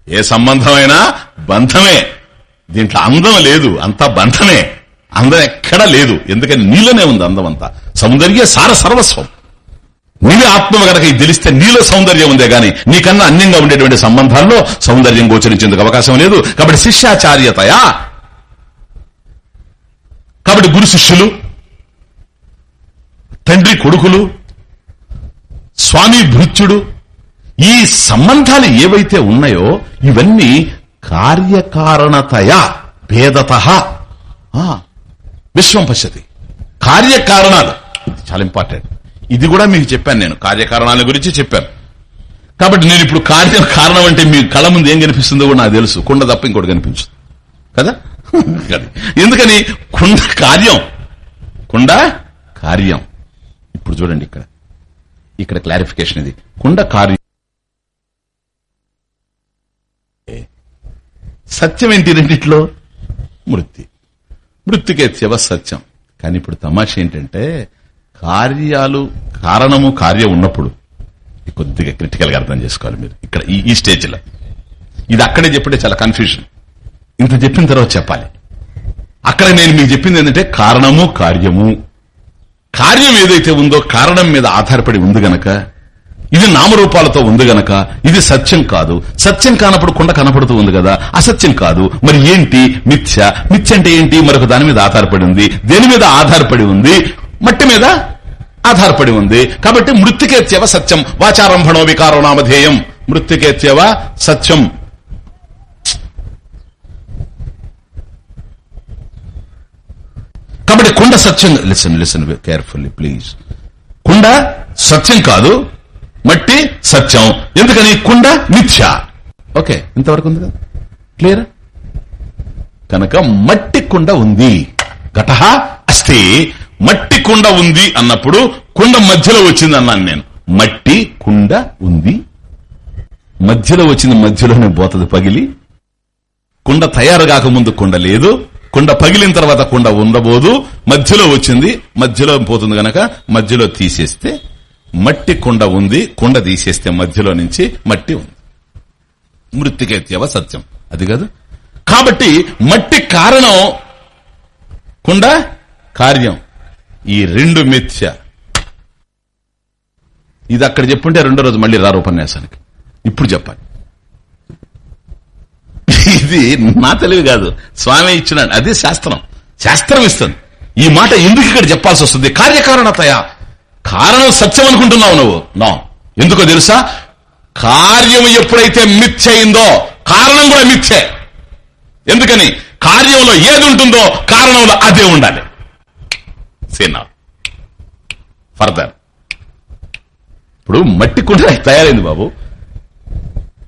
ఏ సంబంధమైనా బంధమే. దీంట్లో అందం లేదు అంతా బంధమే. అందం ఎక్కడా లేదు. ఎందుకని నీలోనే ఉంది అందం అంతా సౌందర్య సార సర్వస్వం. నీవే ఆత్మ గనక ఇది తెలిస్తే నీలో సౌందర్యం ఉందే గాని నీకన్నా అన్యంగా ఉండేటువంటి సంబంధాల్లో సౌందర్యం గోచరించేందుకు అవకాశం లేదు. కాబట్టి శిష్యాచార్యతయా? కాబట్టి గురు శిష్యులు తండ్రి కొడుకులు స్వామి భృత్యుడు ఈ సంబంధాలు ఏవైతే ఉన్నాయో ఇవన్నీ కార్యకారణతయా భేదత విశ్వం పశ్యతి. కార్యకారణాలు. చాలా ఇంపార్టెంట్ ఇది కూడా మీకు చెప్పాను నేను. కార్యకారణాల గురించి చెప్పాను. కాబట్టి నేను ఇప్పుడు కార్యం కారణం అంటే మీ కళ ముందు ఏం కనిపిస్తుందో కూడా నాకు తెలుసు. కుండ తప్ప ఇంకోటి కనిపించదు. కదా? ఎందుకని? కుండ కార్యం. కుండ కార్యం. ఇప్పుడు చూడండి ఇక్కడ. ఇక్కడ క్లారిఫికేషన్ ఇది. కుండ కార్యం. సత్యం ఏంటి రెండిట్లో? మృతి. మృత్యుకేత్యవ సత్యం. కానీ ఇప్పుడు తమాష ఏంటంటే కార్యాలు కారణము కార్యం ఉన్నప్పుడు కొద్దిగా క్రిటికల్గా అర్థం చేసుకోవాలి మీరు. ఇక్కడ ఈ స్టేజ్లో. స్టేజ్లో ఇది అక్కడే చెప్పడే చాలా కన్ఫ్యూజన్ ఇంత చెప్పిన తర్వాత చెప్పాలి. అక్కడ నేను మీకు చెప్పింది ఏంటంటే కారణము కార్యము. కార్యం ఏదైతే ఉందో కారణం మీద ఆధారపడి ఉంది గనక ఇది నామరూపాలతో ఉంది గనక ఇది సత్యం కాదు. సత్యం కానప్పుడు కుండ కనపడుతూ ఉంది కదా అసత్యం కాదు. మరి ఏంటి? మిథ్య. మిథ్య అంటే ఏంటి? మరొక దాని మీద ఆధారపడి ఉంది. దేని మీద ఆధారపడి ఉంది? మట్టి మీద ఆధారపడి ఉంది. కాబట్టి మృత్యుకేత్యవ సత్యం. వాచారంభణో వికారో నామధేయం మృత్యుకేత్యవ సత్యం. కాబట్టి కుండ సత్యం లిసన్ లిసన్ కేర్ఫుల్లీ ప్లీజ్ కుండ సత్యం కాదు. మట్టి సత్యం. ఎందుకని? కుండ మిథ్య. ఓకే ఇంతవరకు ఉంది కదా క్లియర్? కనుక మట్టి కుండ ఉంది. ఘట అస్థి. మట్టి కుండ ఉంది అన్నప్పుడు కుండ మధ్యలో వచ్చింది అన్నాను నేను. మట్టి కుండ ఉంది. మధ్యలో వచ్చింది మధ్యలోనే పోతుంది పగిలి. కుండ తయారు కాకముందు కుండ లేదు. కుండ పగిలిన తర్వాత కుండ ఉండబోదు. మధ్యలో వచ్చింది మధ్యలో పోతుంది గనక మధ్యలో తీసేస్తే మట్టి కుండ ఉంది. కుండ తీసేస్తే మధ్యలో నుంచి మట్టి ఉంది. మృతికేత్యవ సత్యం. అది కాదు. కాబట్టి మట్టి కారణం కుండ కార్యం. ఈ రెండు మిథ్య. ఇది అక్కడ చెప్పుంటే రెండో రోజు మళ్ళీ రారు ఉపన్యాసానికి. ఇప్పుడు చెప్పాలి. ఇది నా తెలివి కాదు. స్వామి ఇచ్చినాడు అదే శాస్త్రం. శాస్త్రం ఇస్తుంది. ఈ మాట ఎందుకు ఇక్కడ చెప్పాల్సి వస్తుంది? కార్యకారణతయా? కారణం సత్యం అనుకుంటున్నావు నువ్వు. నా. ఎందుకో తెలుసా? కార్యం ఎప్పుడైతే మిథ్య అయిందో కారణం కూడా మిథ్యే. ఎందుకని? కార్యంలో ఏది ఉంటుందో కారణంలో అదే ఉండాలి. సేనా. ఫర్దర్. ఇప్పుడు మట్టి కుండ తయారైంది బాబు.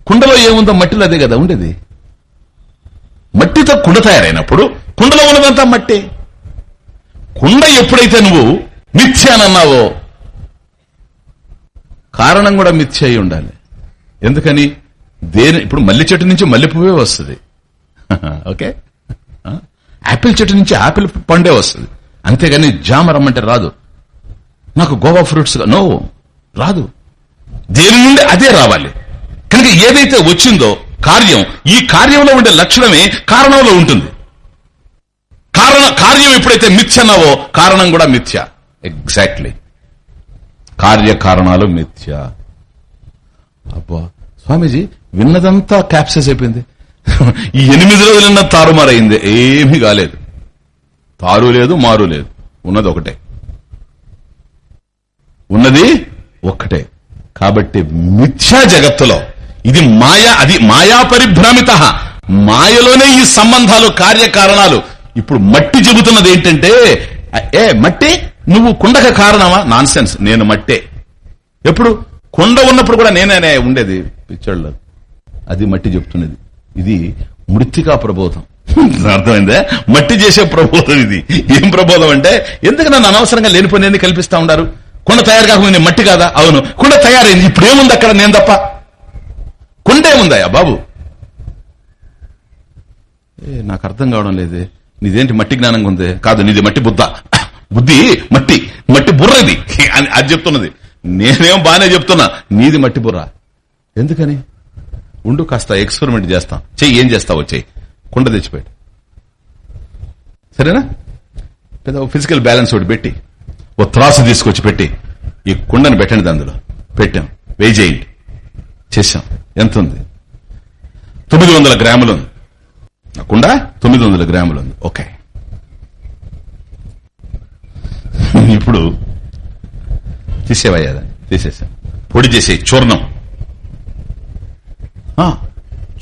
కుండలో ఏముందో మట్టిలో అదే కదా ఉండేది. మట్టితో కుండ తయారైనప్పుడు కుండలో ఉన్నదంతా మట్టి. కుండ ఎప్పుడైతే నువ్వు మిథ్య అని అన్నావో కారణం కూడా మిథ్య అయి ఉండాలి. ఎందుకని? దేని ఇప్పుడు మల్లి చెట్టు నుంచి మల్లెపువ్వే వస్తుంది. ఓకే? యాపిల్ చెట్టు నుంచి యాపిల్ పండే వస్తుంది. అంతేగాని జామ రమ్మంటే రాదు. నాకు గోవా ఫ్రూట్స్ నో రాదు. దేని నుండి అదే రావాలి? కనుక ఏదైతే వచ్చిందో కార్యం ఈ కార్యంలో ఉండే లక్షణమే కారణంలో ఉంటుంది. కారణ కార్యం ఎప్పుడైతే మిథ్య అన్నావో కారణం కూడా మిథ్య. ఎగ్జాక్ట్లీ కార్యకారణాలు మిథ్య. అబ్బా స్వామీజీ విన్నదంతా క్యాప్సెస్ అయిపోయింది. ఈ ఎనిమిది రోజులన్న తారుమారైంది. ఏమీ కాలేదు. తారు లేదు మారు లేదు. ఉన్నది ఒకటే. ఉన్నది ఒక్కటే. కాబట్టి మిథ్యా జగత్తులో ఇది మాయా అది మాయా పరిభ్రమిత. మాయలోనే ఈ సంబంధాలు కార్యకారణాలు. ఇప్పుడు మట్టి చెబుతున్నది ఏంటంటే ఏ మట్టి? నువ్వు కుండక కారణమా? నాన్ సెన్స్ నేను మట్టే. ఎప్పుడు? కుండ ఉన్నప్పుడు కూడా నేనే ఉండేది. పిచ్చోళ్ళు అది మట్టి చెప్తున్నది. ఇది మృతికా ప్రబోధం. అర్థమైందే? మట్టి చేసే ప్రబోధం ఇది. ఏం ప్రబోధం అంటే ఎందుకు నన్ను అనవసరంగా లేనిపోయింది కల్పిస్తా ఉండారు కుండ తయారు కాకముందు మట్టి కాదా? అవును. కుండ తయారైంది. ఇప్పుడు ఏముంది అక్కడ? నేను తప్ప. కుండ ఏముందాయా బాబు. ఏ నాకు అర్థం కావడం లేదే. నీదేంటి మట్టి జ్ఞానంగా ఉంది? కాదు నీది మట్టి బుద్ధ. బుద్ధి మట్టి మట్టి బుర్ర ఇది. అని అది చెప్తున్నది. నేనేం బానే చెప్తున్నా నీది మట్టి బుర్ర. ఎందుకని? ఉండు కాస్త ఎక్స్పెరిమెంట్ చేస్తాం. చెయ్యి ఏం చేస్తావో చెయ్యి. కుండ తెచ్చిపెట్టి. సరేనా? పెద్ద ఫిజికల్ బ్యాలెన్స్ ఒకటి పెట్టి ఓ త్రాసు తీసుకొచ్చి పెట్టి ఈ కుండను పెట్టండి అందులో. పెట్టాం. వెయ్యి చేయండి చేశాం. ఎంత ఉంది? తొమ్మిది వందల గ్రాములు ఉంది. కుండ తొమ్మిది వందల గ్రాములు ఉంది. ఓకే. ఇప్పుడు తీసేవయ్యా తీసేసా. పొడి చేసే చూర్ణం.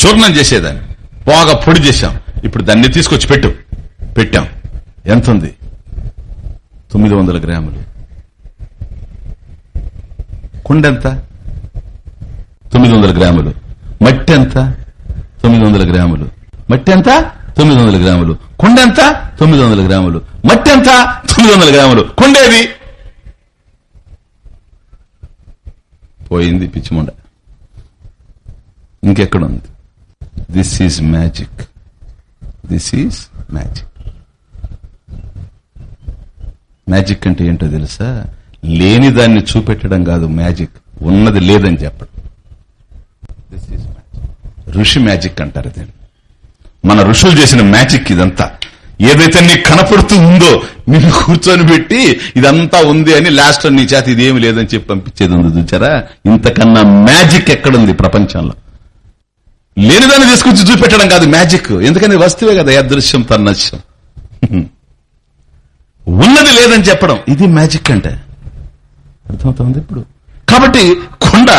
చూర్ణం చేసేదాన్ని. బాగా పొడి చేశాం. ఇప్పుడు దాన్ని తీసుకొచ్చి పెట్టు. పెట్టాం. ఎంత ఉంది? తొమ్మిది వందల గ్రాములు. కుండ ఎంత? తొమ్మిది వందల గ్రాములు. మట్టి ఎంత? తొమ్మిది వందల గ్రాములు. మట్టి ఎంత? తొమ్మిది వందల గ్రాములు. కుండ ఎంత తొమ్మిది వందల గ్రాములు. మట్టి ఎంత తొమ్మిది వందల గ్రాములు. కుండేది? పోయింది పిచ్చిముండ ఇంకెక్కడ ఉంది this is magic this is magic magic అంటే ఏంటో తెలుసా? లేని దాన్ని చూపెట్టడం కాదు మ్యాజిక్ ఉన్నది లేదని చెప్పడం. దిస్ ఈజ్ మ్యాజిక్ ఋషి మ్యాజిక్ అంటారు దీన్ని. మన ఋషులు చేసిన మ్యాజిక్ ఇదంతా. ఏదైతే నీకు కనపడుతూ ఉందో నిన్ను కూర్చొని పెట్టి ఇదంతా ఉంది అని లాస్ట్ నీ చేత ఇదేమి లేదని చెప్పి పంపించేది ఉంది చూచారా? ఇంతకన్నా మ్యాజిక్ ఎక్కడుంది ప్రపంచంలో? లేనిదాన్ని తీసుకొచ్చి చూపెట్టడం కాదు మ్యాజిక్. ఎందుకని? వస్తువే కదా అదృశ్యం తన్నశ్యం ఉన్నది లేదని చెప్పడం ఇది మ్యాజిక్ అంటే. అర్థమవుతుంది ఇప్పుడు. కాబట్టి కొండ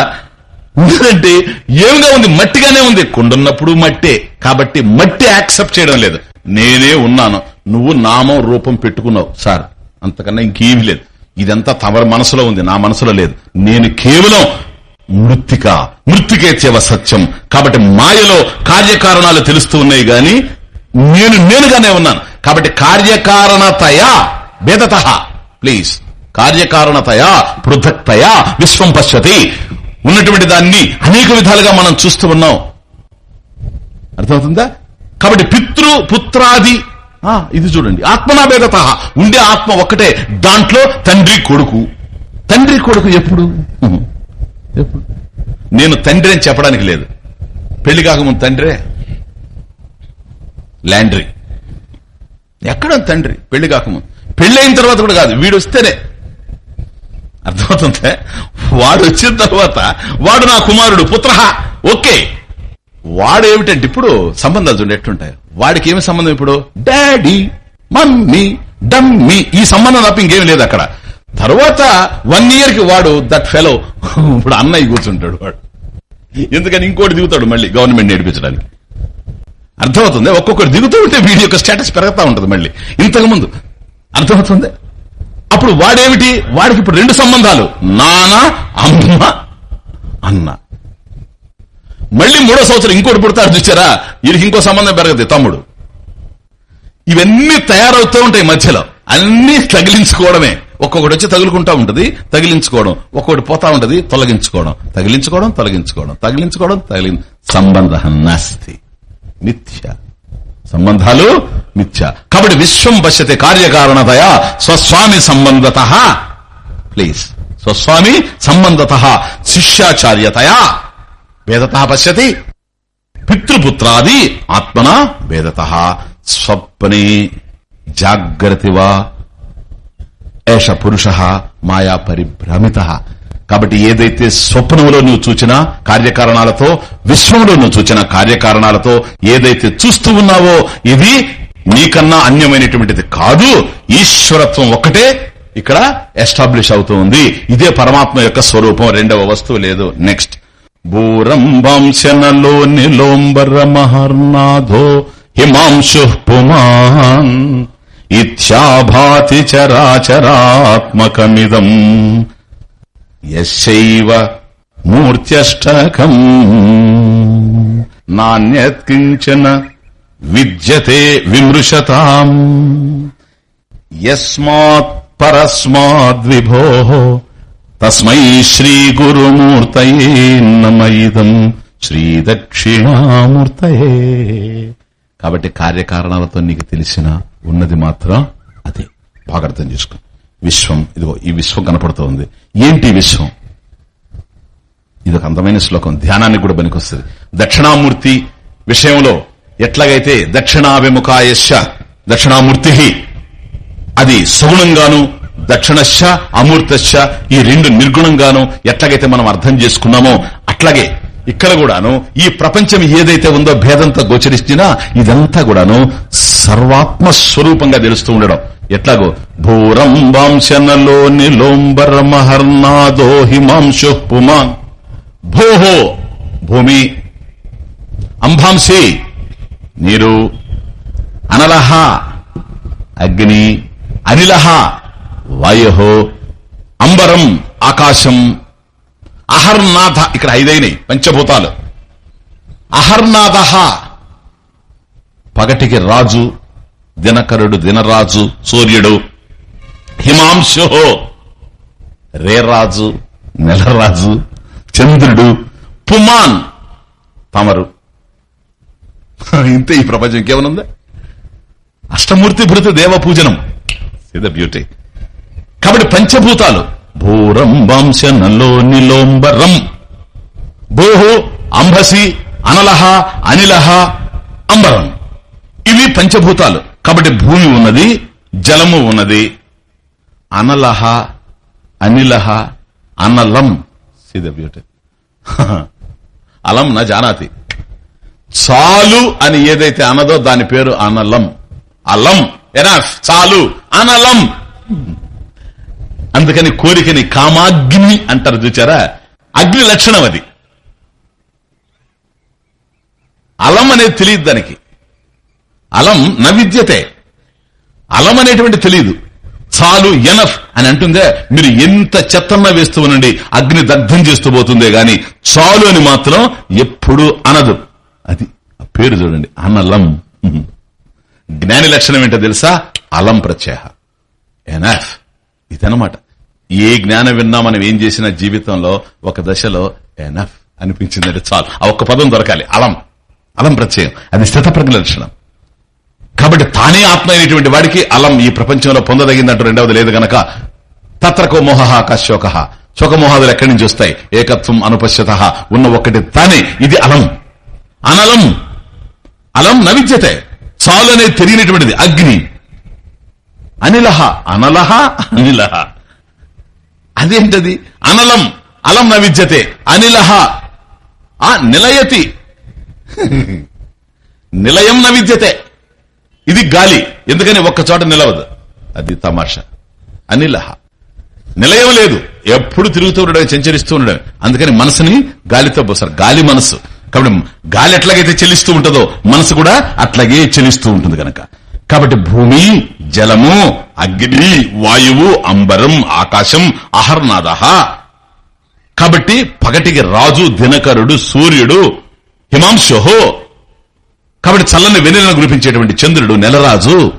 ఎందుకంటే ఏమిగా ఉంది? మట్టిగానే ఉంది. కొండున్నప్పుడు మట్టే. కాబట్టి మట్టి యాక్సెప్ట్ చేయడం లేదు. నేనే ఉన్నాను. నువ్వు నామం రూపం పెట్టుకున్నావు. సార్ అంతకన్నా ఇంకేమి లేదు. ఇదంతా తమరి మనసులో ఉంది. నా మనసులో లేదు. నేను కేవలం మృతిక మృత్తికేత్యవ సత్యం. కాబట్టి మాయలో కార్యకారణాలు తెలుస్తూ ఉన్నాయి గాని నేను నేనుగానే ఉన్నాను. కాబట్టి కార్యకారణతయా భేదత. ప్లీజ్. కార్యకారణతయా పృథక్తయా విశ్వం పశ్యతి. ఉన్నటువంటి దాన్ని అనేక విధాలుగా మనం చూస్తూ ఉన్నాం. అర్థమవుతుందా? కాబట్టి పితృ పుత్రాది ఆ, ఇది చూడండి. ఆత్మనాభేదత. ఉండే ఆత్మ ఒక్కటే. దాంట్లో తండ్రి కొడుకు. తండ్రి కొడుకు ఎప్పుడు? ఎప్పుడు? నేను తండ్రి అని చెప్పడానికి లేదు. పెళ్ళి కాకముందు తండ్రే. ల్యాండ్రీ ఎక్కడ తండ్రి పెళ్ళి కాకముందు. పెళ్ళి అయిన తర్వాత కూడా కాదు. వీడు వస్తేనే. అర్థమవుతుందే వాడు వచ్చిన తర్వాత వాడు నా కుమారుడు పుత్రహ ఓకే. వాడు ఏమిటంటే ఇప్పుడు సంబంధాలు చూడండి ఎట్లుంటాయి. వాడికి ఏమి సంబంధం ఇప్పుడు? Daddy mummy dummy. ఈ సంబంధం తప్ప ఇంకేం లేదు అక్కడ. తర్వాత వన్ ఇయర్కి వాడు దట్ ఫెలో ఇప్పుడు అన్నయ్య కూర్చుంటాడు వాడు. ఎందుకని ఇంకోటి దిగుతాడు మళ్ళీ గవర్నమెంట్ నేర్పించడానికి. అర్థమవుతుంది? ఒక్కొక్కరు దిగుతూ ఉంటే వీడి యొక్క స్టేటస్ పెరుగుతూ ఉంటుంది మళ్ళీ. ఇంతకు ముందు అర్థమవుతుంది? అప్పుడు వాడేమిటి? వాడికి ఇప్పుడు రెండు సంబంధాలు. నాన్న అమ్మ అన్న. మళ్ళీ మూడో సంవత్సరం ఇంకోటి పుడతారు చూసారా వీరికి ఇంకో సంబంధం పెరగదు తమ్ముడు. ఇవన్నీ తయారవుతూ ఉంటాయి మధ్యలో. అన్ని తగిలించుకోవడమే. ఒక్కొక్కటి వచ్చి తగులుకుంటా ఉంటది తగిలించుకోవడం. ఒక్కొక్కటి పోతా ఉంటది తొలగించుకోవడం. తగిలించుకోవడం తొలగించుకోవడం. తగిలించుకోవడం తగిలి సంబంధ నాస్తి మిథ్య. సంబంధాలు మిథ్య. కాబట్టి విశ్వం పశ్యతే కార్యకారణతయా స్వస్వామి సంబంధత. ప్లీజ్ స్వస్వామి సంబంధత. శిష్యాచార్యతయా. వేదత పశ్యతి. పితృపుత్రాది ఆత్మన వేదత. స్వప్నే జాగ్రతివా ఏష పురుష మాయా పరిభ్రమిత. కాబట్టి ఏదైతే స్వప్నంలో నువ్వు చూచినా కార్యకారణాలతో విశ్వంలో నువ్వు చూచిన కార్యకారణాలతో ఏదైతే చూస్తూ ఉన్నావో ఇది నీకన్నా అన్యమైనటువంటిది కాదు. ఈశ్వరత్వం ఒక్కటే ఇక్కడ ఎస్టాబ్లిష్ అవుతూ ఉంది. ఇదే పరమాత్మ యొక్క స్వరూపం. రెండవ వస్తువు లేదు. నెక్స్ట్. బూరం నిలోంబర మహర్నాథో హిమాంశు పుమాన్ ఇత్యాభాతి చరాచరాత్మకమిదం. యశైవ మూర్త్యష్టకం నాణ్యత్కించన విద్యతే విమృశతాం యస్మాత్ పరస్మాద్విభో తస్మై శ్రీ గురుమూర్తయే నమైదం శ్రీ దక్షిణామూర్తయే కాబట్టి కార్యకారణాలతో నీకు తెలిసిన ఉన్నది మాత్రం అదే. బాగా అర్థం చేసుకో విశ్వం. ఇదిగో ఈ విశ్వం కనపడుతోంది. ఏంటి విశ్వం? ఇది ఒక అందమైన శ్లోకం. ధ్యానానికి కూడా పనికొస్తుంది. దక్షిణామూర్తి విషయంలో ఎట్లాగైతే దక్షిణాభిముఖాయశ దక్షిణామూర్తి అది సగుణంగాను దక్షిణశ్చ అమూర్తశ్చ ఈ రెండు నిర్గుణంగాను ఎట్లాగైతే మనం అర్థం చేసుకున్నామో అట్లాగే ఇక్కడ కూడాను ఈ ప్రపంచం ఏదైతే ఉందో భేదంతో గోచరిస్తున్నా ఇదంతా కూడాను సర్వాత్మ స్వరూపంగా తెలుస్తూ ఉండడం. ఎట్లాగో? భూరం వాంశనలో లోంబర మహర్నాదో హిమాంశు పుమాన్ భోహో! భూమి! అంభాంసి నీరు! అనలహ! అగ్ని! అనిలహ! వాయు అంబరం! ఆకాశం! అహర్నాథ! ఇక్కడ ఐదైనవి పంచభూతాలు. అహర్నాథ! పగటికి రాజు దినకరుడు దినరాజు సూర్యుడు హిమాంశో రేరాజు నెలరాజు చంద్రుడు పుమాన్ తమరు. ఇంతే ఈ ప్రపంచం ఇంకేమనుందా? అష్టమూర్తి భృత దేవ పూజనం ద బ్యూటీ కాబట్టి పంచభూతాలు. భూరం వంశ నలో నిలోంబరం. భూహు అంబసి అనలహ అనిలహ అంబరం. ఇవి పంచభూతాలు. కాబట్టి భూమి ఉన్నది జలము ఉన్నది. అనలహ అనిలహ అనలం. ద బ్యూటీ అలం నా జానాతి. చాలు అని ఏదైతే అనదో దాని పేరు అనలం. అలం. ఎనా చాలు. అనలం. అందుకని కోరికని కామాగ్ని అంటారు చూచారా? అగ్ని లక్షణం అది. అలం అనేది తెలియదు దానికి. అలం న విద్యతే. అలం అనేటువంటి తెలియదు చాలు ఎనఫ్ అని అంటుందే మీరు ఎంత చెత్తన్న వేస్తూ ఉండండి అగ్ని దగ్ధం చేస్తూ పోతుందే గాని చాలు అని మాత్రం ఎప్పుడు అనదు. అది పేరు చూడండి అనలం. జ్ఞాని లక్షణం ఏంటో తెలుసా? అలం ప్రత్యయ ఎనఫ్. ఇదనమాట ఏ జ్ఞానం విన్నా మనం ఏం చేసిన జీవితంలో ఒక దశలో ఎనఫ్ అనిపించిందంటే చాలు. ఆ ఒక్క పదం దొరకాలి. అలం. అలం ప్రత్యయం. అది స్థితప్రజ్ఞ లక్షణం. కాబట్టి తానే ఆత్మ అయినటువంటి వాడికి అలం ఈ ప్రపంచంలో పొందదగిందంటూ రెండవది లేదు గనక తత్రకో మోహ కశోక శోకమోహాదులు ఎక్కడి నుంచి వస్తాయి? ఏకత్వం అనుపశ్యత. ఉన్న ఒక్కటి తానే. ఇది అలం. అనలం. అలం నవిద్యతే. చాలు అనేది తెలియనటువంటిది. అగ్ని. అనిలహ. అనలహ అనిలహ. అదేంటది? అనలం. అలం నవిద్యతే. అనిలహ. ఆ నిలయతి. నిలయం నవిద్యతే. ఇది గాలి. ఎందుకని ఒక్క చోట నిలవదు? అది తమాషా. అనిలహ. నిలయం లేదు. ఎప్పుడు తిరుగుతూ ఉండడం సంచరిస్తూ ఉండడం అందుకని మనసుని గాలితో పోస్తారు. గాలి మనసు కాబట్టి గాలి ఎట్లాగైతే చెల్లిస్తూ ఉంటుందో మనసు కూడా అట్లాగే చెల్లిస్తూ ఉంటుంది గనక. కాబట్టి భూమి జలము అగ్ని వాయువు అంబరం ఆకాశం అహర్నాద కాబట్టి పగటికి రాజు దినకరుడు సూర్యుడు హిమాంశోహో కాబట్టి చల్లని వెన్నెలను గురిపించేటువంటి చంద్రుడు నెలరాజు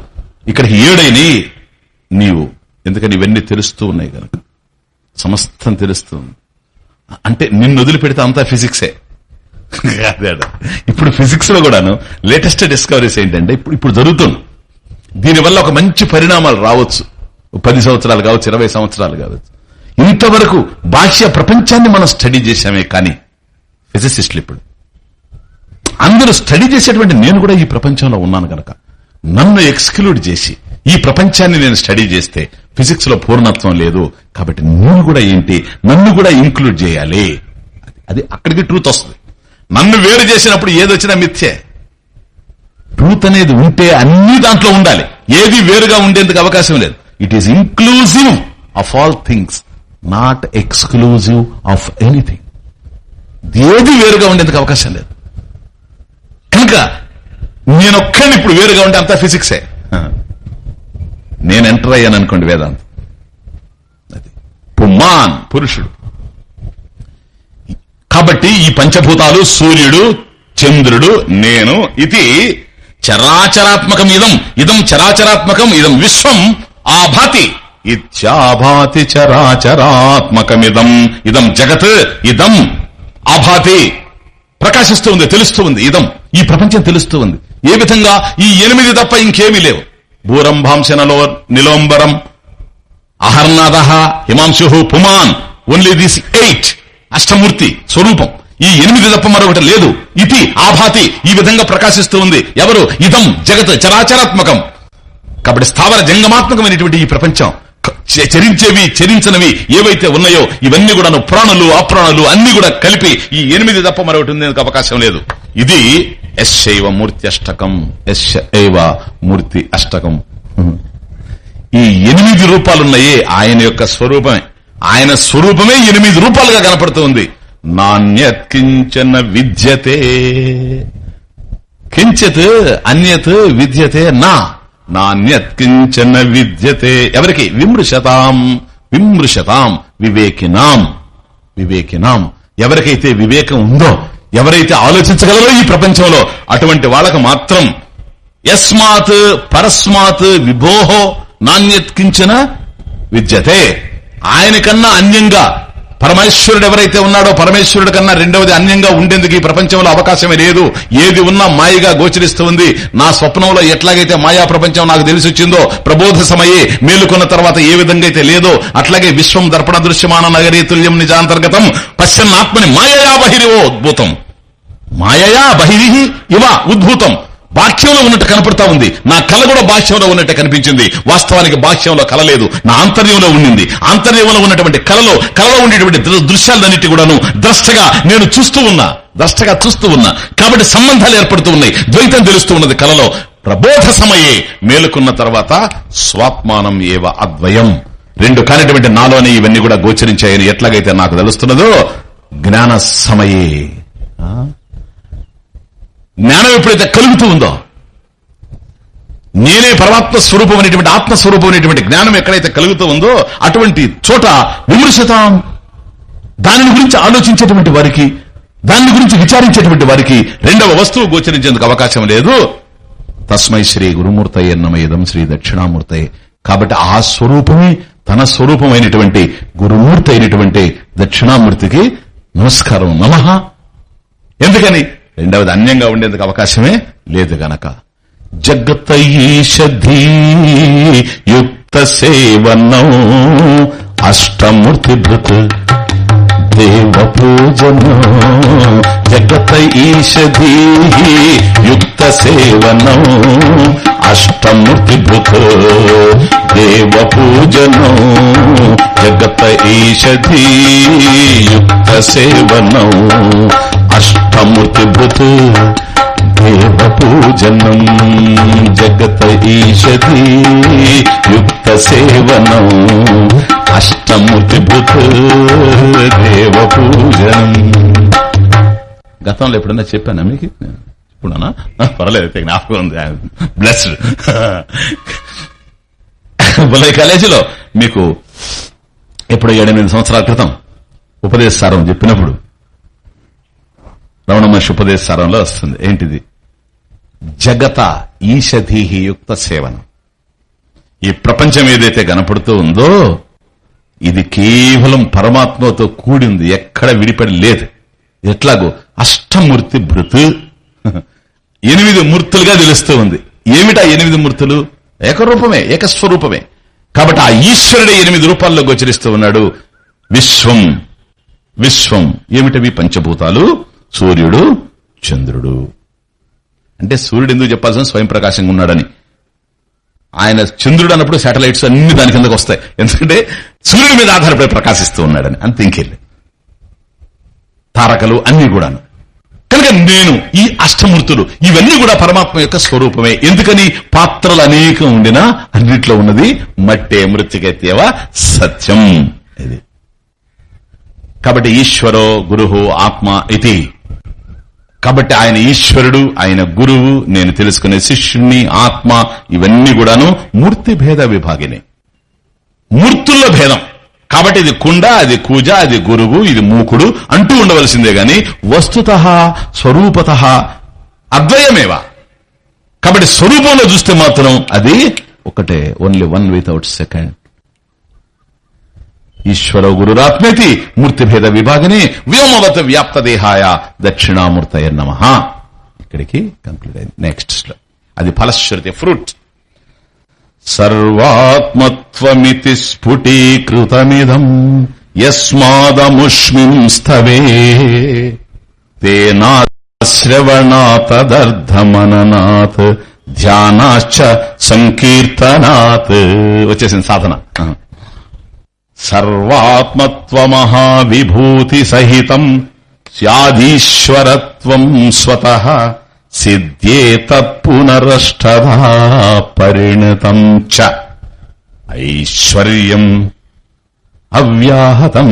ఇక్కడ ఏడైని నీవు ఎందుకని ఇవన్నీ తెలుస్తూ ఉన్నాయి కనుక సమస్తం తెలుస్తుంది అంటే నిన్ను వదిలిపెడితే అంతా ఫిజిక్సే. ఇప్పుడు ఫిజిక్స్లో కూడాను లేటెస్ట్ డిస్కవరీస్ ఏంటంటే ఇప్పుడు ఇప్పుడు జరుగుతుంది. దీనివల్ల ఒక మంచి పరిణామాలు రావచ్చు. పది సంవత్సరాలు కావచ్చు ఇరవై సంవత్సరాలు కావచ్చు. ఇంతవరకు బాహ్య ప్రపంచాన్ని మనం స్టడీ చేశామే కానీ ఫిజిసిస్టులు ఇప్పుడు. అందరూ స్టడీ చేసేటువంటి నేను కూడా ఈ ప్రపంచంలో ఉన్నాను గనక. నన్ను ఎక్స్క్లూడ్ చేసి ఈ ప్రపంచాన్ని నేను స్టడీ చేస్తే ఫిజిక్స్లో పూర్ణత్వం లేదు కాబట్టి నేను కూడా ఏంటి నన్ను కూడా ఇంక్లూడ్ చేయాలి. అది అక్కడికి ట్రూత్ వస్తుంది. నన్ను వేరు చేసినప్పుడు ఏదొచ్చినా మిథ్యే. ట్రూత్ అనేది ఉంటే అన్ని దాంట్లో ఉండాలి. ఏది వేరుగా ఉండేందుకు అవకాశం లేదు. It is inclusive of all things not exclusive of anything ఏది వేరుగా ఉండేందుకు అవకాశం లేదు. నేనొక్కడిని ఇప్పుడు వేరుగా ఉంటే అంతా ఫిజిక్సే. నేను ఎంటర్ అయ్యాను అనుకోండి వేదాంతం. అది. పుమాన్ పురుషుడు. కాబట్టి ఈ పంచభూతాలు సూర్యుడు చంద్రుడు నేను ఇది చరాచరాత్మకం ఇదం ఇదం చరాచరాత్మకం ఇదం విశ్వం ఆభాతి. ఇత్యాభాతి చరాచరాత్మకమిదం ఇదం జగత్ ఇదం ఆభాతి. ప్రకాశిస్తూ ఉంది తెలుస్తూ ఉంది ఇదం. ఈ ప్రపంచం తెలుస్తూ ఉంది. ఏ విధంగా ఈ ఎనిమిది తప్ప ఇంకేమీ లేవు. భూరంభాంశనలో నిలోంబరం అహర్నాథ హిమాంశు పుమాన్ ఓన్లీ దిస్ ఎయిట్ అష్టమూర్తి స్వరూపం. ఈ ఎనిమిది తప్ప మరొకటి లేదు. ఇది ఆభాతి ఈ విధంగా ప్రకాశిస్తూ ఉంది. ఎవరు? ఇదం జగత్ చరాచరాత్మకం. కాబట్టి స్థావర జంగమాత్మకమైనటువంటి ఈ ప్రపంచం. చరించేవి చరించనివి ఏవైతే ఉన్నాయో ఇవన్నీ కూడా ప్రాణులు అప్రాణులు అన్ని కూడా కలిపి ఈ ఎనిమిది తప్ప మరొకటి ఉండేందుకు అవకాశం లేదు. ఇది ఎస్శైవ మూర్తి అష్టకం ఎస్శైవ మూర్తి అష్టకం. ఈ ఎనిమిది రూపాలున్నాయే ఆయన యొక్క స్వరూపమే. ఆయన స్వరూపమే ఎనిమిది రూపాలుగా కనపడుతుంది. నాణ్యత్కించన విద్యతే. కించిత్ అన్యత్ విద్యతే నా. నాణ్యత్కించన విద్యతే. ఎవరికి? విమృశతాం. విమృశతాం. వివేకినాం. వివేకినాం. ఎవరికైతే వివేకం ఉందో ఎవరైతే ఆలోచించగలరో ఈ ప్రపంచంలో అటువంటి వాళ్ళకు మాత్రం యస్మాత్ పరస్మాత్ విభోహో నాణ్యత్కించిన విద్యతే. ఆయన కన్నా అన్యంగా పరమేశ్వరుడు ఎవరైతే ఉన్నాడో పరమేశ్వరుడు కన్నా రెండవది అన్యంగా ఉండేందుకు ఈ ప్రపంచంలో అవకాశమే లేదు. ఏది ఉన్నా మాయగా గోచరిస్తుంది నా స్వప్నంలో ఎట్లాగైతే మాయా ప్రపంచం నాకు తెలిసి వచ్చిందో ప్రబోధ సమయే మేలుకున్న తర్వాత ఏ విధంగా అయితే లేదో అట్లాగే విశ్వం దర్పణ దృశ్యమాన నగరీ తుల్యం నిజాంతర్గతం. పశ్చన్నాత్మని మాయయా బహిరివో ఉద్భూతం మాయయా బహిరి ఇవ ఉద్భూతం. బాహ్యంలో ఉన్నట్టు కనపడతా ఉంది. నా కళ కూడా బాహ్యంలో ఉన్నట్టు కనిపించింది. వాస్తవానికి బాహ్యంలో కళ లేదు. నా ఆంతర్యంలో ఉండింది. ఆంతర్యంలో ఉన్నటువంటి కళలో కళలో ఉండేటువంటి దృశ్యాలన్నిటి కూడాను ద్రష్టగా నేను చూస్తూ ఉన్నా. ద్రష్టగా చూస్తూ ఉన్నా. కాబట్టి సంబంధాలు ఏర్పడుతూ ఉన్నాయి. ద్వైతం తెలుస్తూ ఉన్నది కళలో. ప్రబోధ సమయే మేలుకున్న తర్వాత స్వాత్మానం ఏవ అద్వయం. రెండు కానిటువంటి నాలోనే ఇవన్నీ కూడా గోచరించాయని ఎట్లాగైతే నాకు తెలుస్తున్నదో జ్ఞాన సమయే. జ్ఞానం ఎప్పుడైతే కలుగుతూ ఉందో నేనే పరమాత్మ స్వరూపం అనేటువంటి ఆత్మస్వరూపం అనేటువంటి జ్ఞానం ఎక్కడైతే కలుగుతూ ఉందో అటువంటి చోట విమర్శతాం. దానిని గురించి ఆలోచించేటువంటి వారికి దాని గురించి విచారించేటువంటి వారికి రెండవ వస్తువు గోచరించేందుకు అవకాశం లేదు. తస్మై శ్రీ గురుమూర్తయ్య నమయదం శ్రీ దక్షిణామూర్తయ్య కాబట్టి ఆ స్వరూపమే తన స్వరూపమైనటువంటి గురుమూర్తి అయినటువంటి దక్షిణామూర్తికి నమస్కారం. నమ. ఎందుకని? రెండవది అన్యంగా ఉండేందుకు అవకాశమే లేదు గనక. జగతయీషధీ యుక్త సేవనం అష్టమూర్తిభృత్. దేవ పూజను జగత ఈషధీ యుక్త సేవనం అష్టమూర్తిభృత్ దేవ పూజను జగత ఈషధీ యుక్త సేవనం అష్టమూర్తిభృత్ దేవ పూజనం. జగత ఈషధీ యుక్త సేవనం. అష్టమూర్తిభృత్ దేవ పూజనం. గతంలో ఎప్పుడన్నా చెప్పానా మీకు? ఇప్పుడన్నా పర్లేదు జ్ఞాపకం ఉంది. బ్లెస్డ్ బుల్లై కాలేజీలో మీకు ఎప్పుడు ఏడెనిమిది సంవత్సరాల క్రితం ఉపదేశారం చెప్పినప్పుడు రమణ మహర్షి ఉపదేశారంలో వస్తుంది. ఏంటిది? జగత ఈషధీహి యుక్త సేవనం. ఈ ప్రపంచం ఏదైతే కనపడుతూ ఉందో ఇది కేవలం పరమాత్మతో కూడింది ఎక్కడ విడిపడి లేదు. ఎట్లాగో అష్టమూర్తి భృతు. ఎనిమిది మూర్తులుగా తెలుస్తూ ఉంది. ఏమిటా ఎనిమిది మూర్తులు? ఏకరూపమే ఏకస్వరూపమే. కాబట్టి ఆ ఈశ్వరుడే ఎనిమిది రూపాల్లో గోచరిస్తూ ఉన్నాడు. విశ్వం విశ్వం. ఏమిటవి పంచభూతాలు? సూర్యుడు చంద్రుడు. అంటే సూర్యుడు ఎందుకు చెప్పాల్సిన స్వయం ప్రకాశంగా ఉన్నాడని. ఆయన చంద్రుడు అన్నప్పుడు శాటిలైట్స్ అన్ని దాని కిందకు వస్తాయి. ఎందుకంటే సూర్యుడి మీద ఆధారపడి ప్రకాశిస్తూ ఉన్నాడని. అంత ఇంకెళ్ళి తారకలు అన్ని కూడాను. కనుక నేను ఈ అష్టమూర్తులు ఇవన్నీ కూడా పరమాత్మ యొక్క స్వరూపమే. ఎందుకని? పాత్రలు అనేకం ఉండినా అన్నిట్లో ఉన్నది మట్టే మృతికెత్తేవ సత్యం. ఇది. కాబట్టి ఈశ్వరో గురుహో ఆత్మ ఇది కాబట్టి ఆయన ఈశ్వరుడు ఆయన గురువు నేను తెలుసుకునే శిష్యుణ్ణి ఆత్మ ఇవన్నీ కూడాను మూర్తి భేద విభాగిని. మూర్తుల్లో భేదం. కాబట్టి ఇది కుండ అది కూజ అది గురువు ఇది మూకుడు అంటూ ఉండవలసిందే గాని వస్తుత స్వరూపత అద్వయమేవా? కాబట్టి స్వరూపంలో చూస్తే మాత్రం అది ఒకటే ఓన్లీ వన్ వితౌట్ సెకండ్ ఈశ్వర గురురాత్మేతి మూర్తిభేద విభాగనే వ్యోమవత వ్యాప్త దేహాయ దక్షిణామూర్తయ నమ. ఇక్కడికి కంక్లూడ్ అయింది. నెక్స్ట్ అది ఫలశ్రుతి ఫ్రూట్ సర్వాత్మత్వమితి స్ఫుటీకృతమిదం యస్మాదముష్మిం స్థవే. తేనాశ్రవణాతదర్థమననాత్ ధ్యానాశ్చ సంకీర్తనాత్. వచ్చేసింది సాధన. సర్వాత్మత్వమహావిభూతి సహితం స్యాదీశ్వరత్వం స్వత సిద్ధ్యేతత్పునరష్టధా పరిణతం చ ఐశ్వర్యం అవ్యాహతం.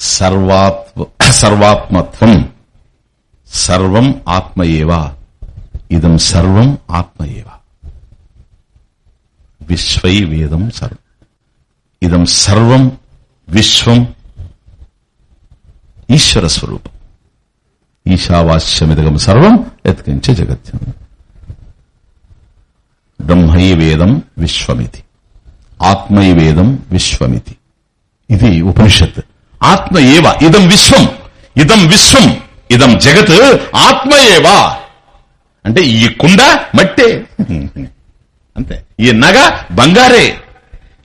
సర్వాత్మ సర్వాత్మత్వం సర్వం ఆత్మయేవా. ఇదం సర్వం ఆత్మయేవా. విశ్వై వేదం సర్వం. ఇదం సర్వం విశ్వం ఈశ్వర స్వరూపం. ఈశావాస్యమిదగం సర్వం ఎత్కించే జగత్యం. బ్రహ్మైవేదం విశ్వమితి. ఆత్మైవేదం విశ్వమితి. ఇది ఉపనిషత్ ఆత్మ ఏవ ఇదం విశ్వం ఇదం విశ్వం ఇదం జగత్ ఆత్మ ఏవా అంటే ఈ కుండ మట్టే. అంతే. ఈ నగ బంగారే.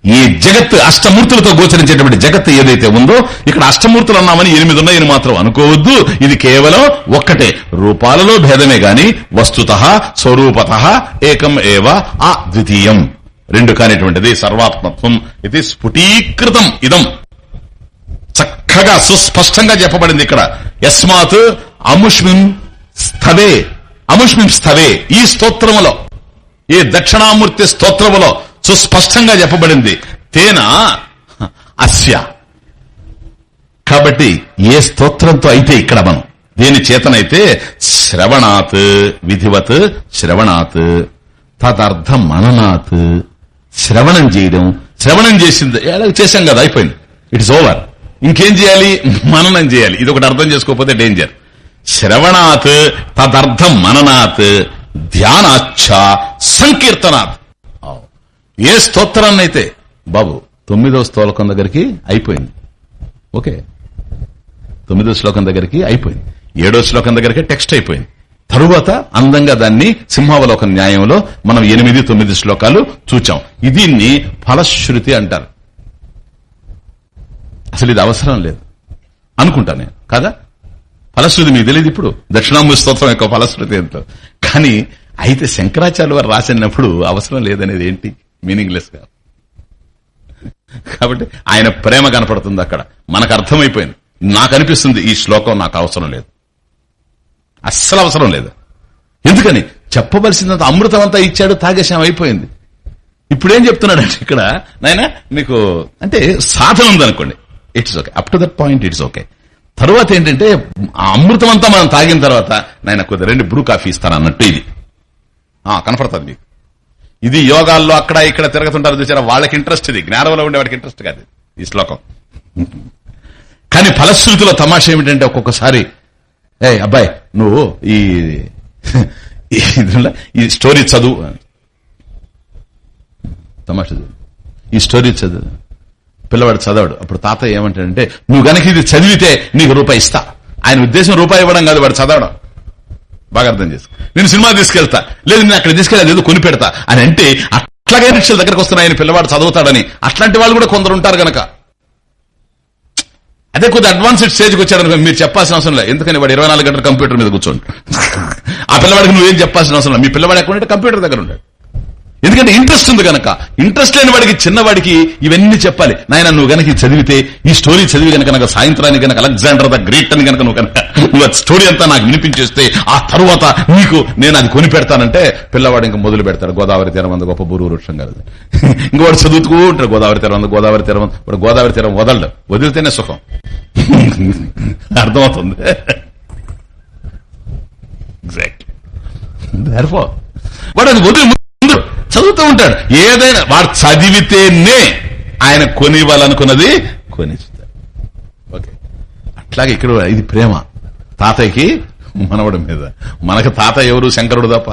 ఈ జగత్ అష్టమూర్తులతో గోచరించేటువంటి జగత్ ఏదైతే ఉందో ఇక్కడ అష్టమూర్తులు అన్నామని ఎనిమిది ఉన్నాయని మాత్రం అనుకోవద్దు. ఇది కేవలం ఒక్కటే. రూపాలలో భేదమే గాని వస్తుత స్వరూపత ఏకం ఏవ ఆ ద్వితీయం రెండు కానిటువంటిది సర్వాత్మత్వం. ఇది స్ఫుటీకృతం ఇదం. చక్కగా సుస్పష్టంగా చెప్పబడింది ఇక్కడ. యస్మాత్ అముష్మిం స్థవే. అముష్మిం స్థవే ఈ స్తోత్రములో. ఈ దక్షిణామూర్తి స్తోత్రములో సుస్పష్టంగా చెప్పబడింది. తేన అస్య. కాబట్టి ఏ స్తోత్రంతో అయితే ఇక్కడ మనం దేని చేతనైతే శ్రవణాత్ విధివత్ శ్రవణాత్ తదర్థ మననాత్ శ్రవణం చేయడం శ్రవణం చేసింది చేశాం కదా అయిపోయింది. ఇట్స్ ఓవర్ ఇంకేం చేయాలి? మననం చేయాలి. ఇది ఒకటి అర్థం చేసుకోకపోతే డేంజర్ శ్రవణాత్ తదర్థం మననాత్. ధ్యానాచ్చ సంకీర్తనాత్ ఏ స్తోత్రాన్నైతే బాబు తొమ్మిదో స్తోలకం దగ్గరికి అయిపోయింది. ఓకే. తొమ్మిదో శ్లోకం దగ్గరికి అయిపోయింది. ఏడో శ్లోకం దగ్గరికి టెక్స్ట్ అయిపోయింది. తరువాత అందంగా దాన్ని సింహావలోక న్యాయంలో మనం ఎనిమిది తొమ్మిది శ్లోకాలు చూచాం. దీన్ని ఫలశ్రుతి అంటారు. అసలు ఇది అవసరం లేదు. అనుకుంటా నేను. కాదా? ఫలశ్రుతి మీకు తెలియదు ఇప్పుడు. దక్షిణాంబు స్తోత్రం యొక్క ఫలశ్రుతి ఎంతో. కానీ అయితే శంకరాచార్య వారు రాసినప్పుడు అవసరం లేదనేది ఏంటి? మీనింగ్లెస్గా. కాబట్టి ఆయన ప్రేమ కనపడుతుంది అక్కడ. మనకు అర్థమైపోయింది. నాకు అనిపిస్తుంది ఈ శ్లోకం నాకు అవసరం లేదు. అస్సలు అవసరం లేదు. ఎందుకని? చెప్పవలసినంత అమృతం అంతా ఇచ్చాడు తాగేశాం అయిపోయింది. ఇప్పుడేం చెప్తున్నాడంటే ఇక్కడ నాయన మీకు అంటే సాధన ఉందనుకోండి. It's okay up to that point it's okay తర్వాత ఏంటంటే ఆ అమృతం అంతా మనం తాగిన తర్వాత నాయన కొద్ది రెండు బ్రూ కాఫీ ఇస్తాను అన్నట్టు ఇది. కనపడుతుంది మీకు. ఇది యోగాల్లో అక్కడ ఇక్కడ తిరుగుతుంటారు చూసారా? వాళ్ళకి ఇంట్రెస్ట్ ఇది. జ్ఞానంలో ఉండే వాడికి ఇంట్రెస్ట్ కాదు ఈ శ్లోకం. కానీ ఫలశ్రుతిలో తమాష ఏమిటంటే ఒక్కొక్కసారి ఏ అబ్బాయి నువ్వు ఈ ఈ స్టోరీ చదువు తమాష ఈ స్టోరీ చదువు. పిల్లవాడు చదవడు. అప్పుడు తాత ఏమంటాడంటే నువ్వు గనక ఇది చదివితే నీకు రూపాయి ఇస్తా. ఆయన ఉద్దేశం రూపాయి ఇవ్వడం కాదు వాడు చదవడం. బాగా అర్థం చేసుకో. నేను సినిమా తీసుకెళ్తా. లేదు నేను అక్కడ తీసుకెళ్ళా లేదు కొని పెడతా. అని అంటే అట్లాగే రిక్షల దగ్గరకు వస్తున్నాయని పిల్లవాడు చదువుతాడని. అట్లాంటి వాళ్ళు కూడా కొందరు ఉంటారు గనక. అదే కొద్ది అడ్వాన్స్డ్ స్టేజ్కి వచ్చాడని మీరు చెప్పాల్సిన అవసరం లేదు. ఎందుకని వాడు ఇరవై నాలుగు గంటల కంప్యూటర్ మీద కూర్చోండి? ఆ పిల్లవాడికి నువ్వేం చెప్పాల్సిన అవసరం లేదు. మీ పిల్లవాడు ఎక్కడ కంప్యూటర్ దగ్గర ఉంటాడు ఎందుకంటే ఇంట్రెస్ట్ ఉంది కనుక ఇంట్రెస్ట్ లేని వాడికి చిన్నవాడికి ఇవన్నీ చెప్పాలి. నాయన నువ్వు గనక చదివితే ఈ స్టోరీ చదివి గనక నాకు సాయంత్రానికి గనక అలెగ్జాండర్ ద గ్రేట్ అని గనక నువ్వు కనుక నువ్వు స్టోరీ అంతా నాకు వినిపించేస్తే ఆ తరువాత నీకు నేను అది కొని పెడతానంటే పిల్లవాడు ఇంకా మొదలు పెడతాడు. గోదావరి తీరం అంత గొప్ప బూరు వృక్షం కాదు ఇంకా వాడు చదువుతూ ఉంటాడు గోదావరి తీరం అంత గోదావరి తీరం ఇప్పుడు గోదావరి తీరం వదలడు. వదిలితేనే సుఖం. అర్థమవుతుంది? ఎగ్జాక్ట్ వాడు అది వదిలి చదువుతూ ఉంటాడు. ఏదైనా వాడు చదివితేనే ఆయన కొనివ్వాలనుకున్నది కొనిస్తాడు. ఓకే. అట్లాగే ఇక్కడ ఇది ప్రేమ. తాతయ్యకి మనవడం మీద. మనకు తాత ఎవరు? శంకరుడు తప్ప.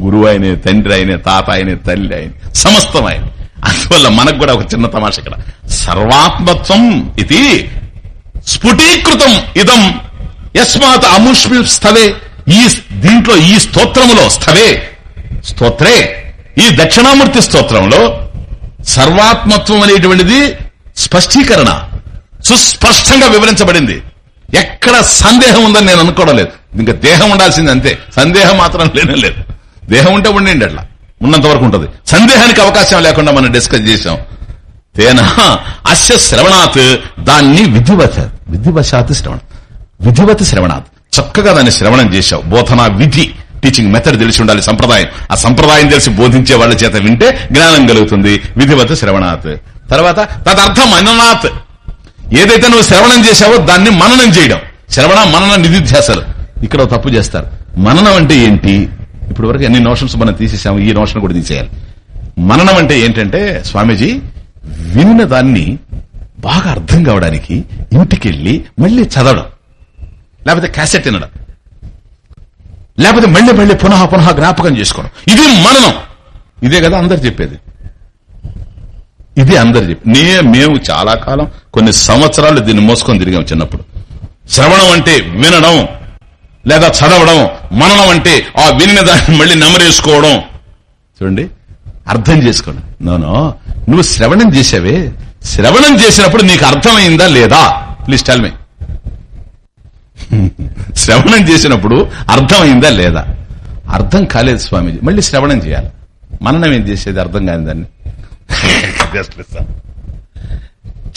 గురువు ఆయనే తండ్రి ఆయనే తాత ఆయనే తల్లి ఆయన. సమస్తం ఆయన. అందువల్ల మనకు కూడా ఒక చిన్న తమాష ఇక్కడ. సర్వాత్మత్వం ఇది స్ఫుటీకృతం ఇదం యస్మాత్ అముష్మి స్థవే. ఈ దీంట్లో ఈ స్తోత్రములో స్థవే. స్తోత్రే. ఈ దక్షిణామూర్తి స్తోత్రంలో సర్వాత్మత్వం అనేటువంటిది స్పష్టీకరణ సుస్పష్టంగా వివరించబడింది. ఎక్కడ సందేహం ఉందని నేను అనుకోవడం లేదు. ఇంకా దేహం ఉండాల్సింది అంతే. సందేహం మాత్రం లేనే లేదు. దేహం ఉంటే ఉండండి అట్లా. ఉన్నంత వరకు ఉంటుంది. సందేహానికి అవకాశం లేకుండా మనం డిస్కస్ చేశాం. తేనా? అస్య శ్రవణాత్ దాన్ని విధివత. విధివశాత్ శ్రవణం. విధివత శ్రవణాత్. చక్కగా దాన్ని శ్రవణం చేశావు. బోధనా విధి. టీచింగ్ మెథడ్ తెలిసి ఉండాలి సంప్రదాయం. ఆ సంప్రదాయం తెలిసి బోధించే వాళ్ళ చేత వింటే జ్ఞానం కలుగుతుంది. విధివత శ్రవణాత్. తర్వాత తదర్థం మననాత్. ఏదైతే నువ్వు శ్రవణం చేశావో దాన్ని మననం చేయడం. శ్రవణ మనన నిధిధ్యాసలు. ఇక్కడ తప్పు చేస్తారు. మననం అంటే ఏంటి? ఇప్పటి వరకు ఎన్ని నోషన్స్ మనం తీసేసాము ఈ నోషన్ కూడా తీసేయాలి. మననం అంటే ఏంటంటే స్వామీజీ విన్న దాన్ని బాగా అర్థం కావడానికి ఇంటికెళ్ళి మళ్ళీ చదవడం. లేకపోతే క్యాసెట్ తినడం. లేకపోతే మళ్ళీ మళ్ళీ పునః పునః జ్ఞాపకం చేసుకోవడం. ఇది మననం. ఇదే కదా అందరు చెప్పేది. ఇది అందరు చెప్పి నే మేము చాలా కాలం కొన్ని సంవత్సరాలు దీన్ని మోసుకొని తిరిగాం చిన్నప్పుడు. శ్రవణం అంటే వినడం లేదా చదవడం మననం అంటే ఆ వినిన దాన్ని మళ్ళీ నెమరేసుకోవడం. చూడండి అర్థం చేసుకోండి. నోనో నువ్వు శ్రవణం చేసావే శ్రవణం చేసినప్పుడు నీకు అర్థమైందా లేదా? Please tell me. శ్రవణం చేసినప్పుడు అర్థమైందా లేదా? అర్థం కాలేదు స్వామీజీ. మళ్ళీ శ్రవణం చేయాలి. మననం ఏం చేసేది? అర్థం కాని దాన్ని.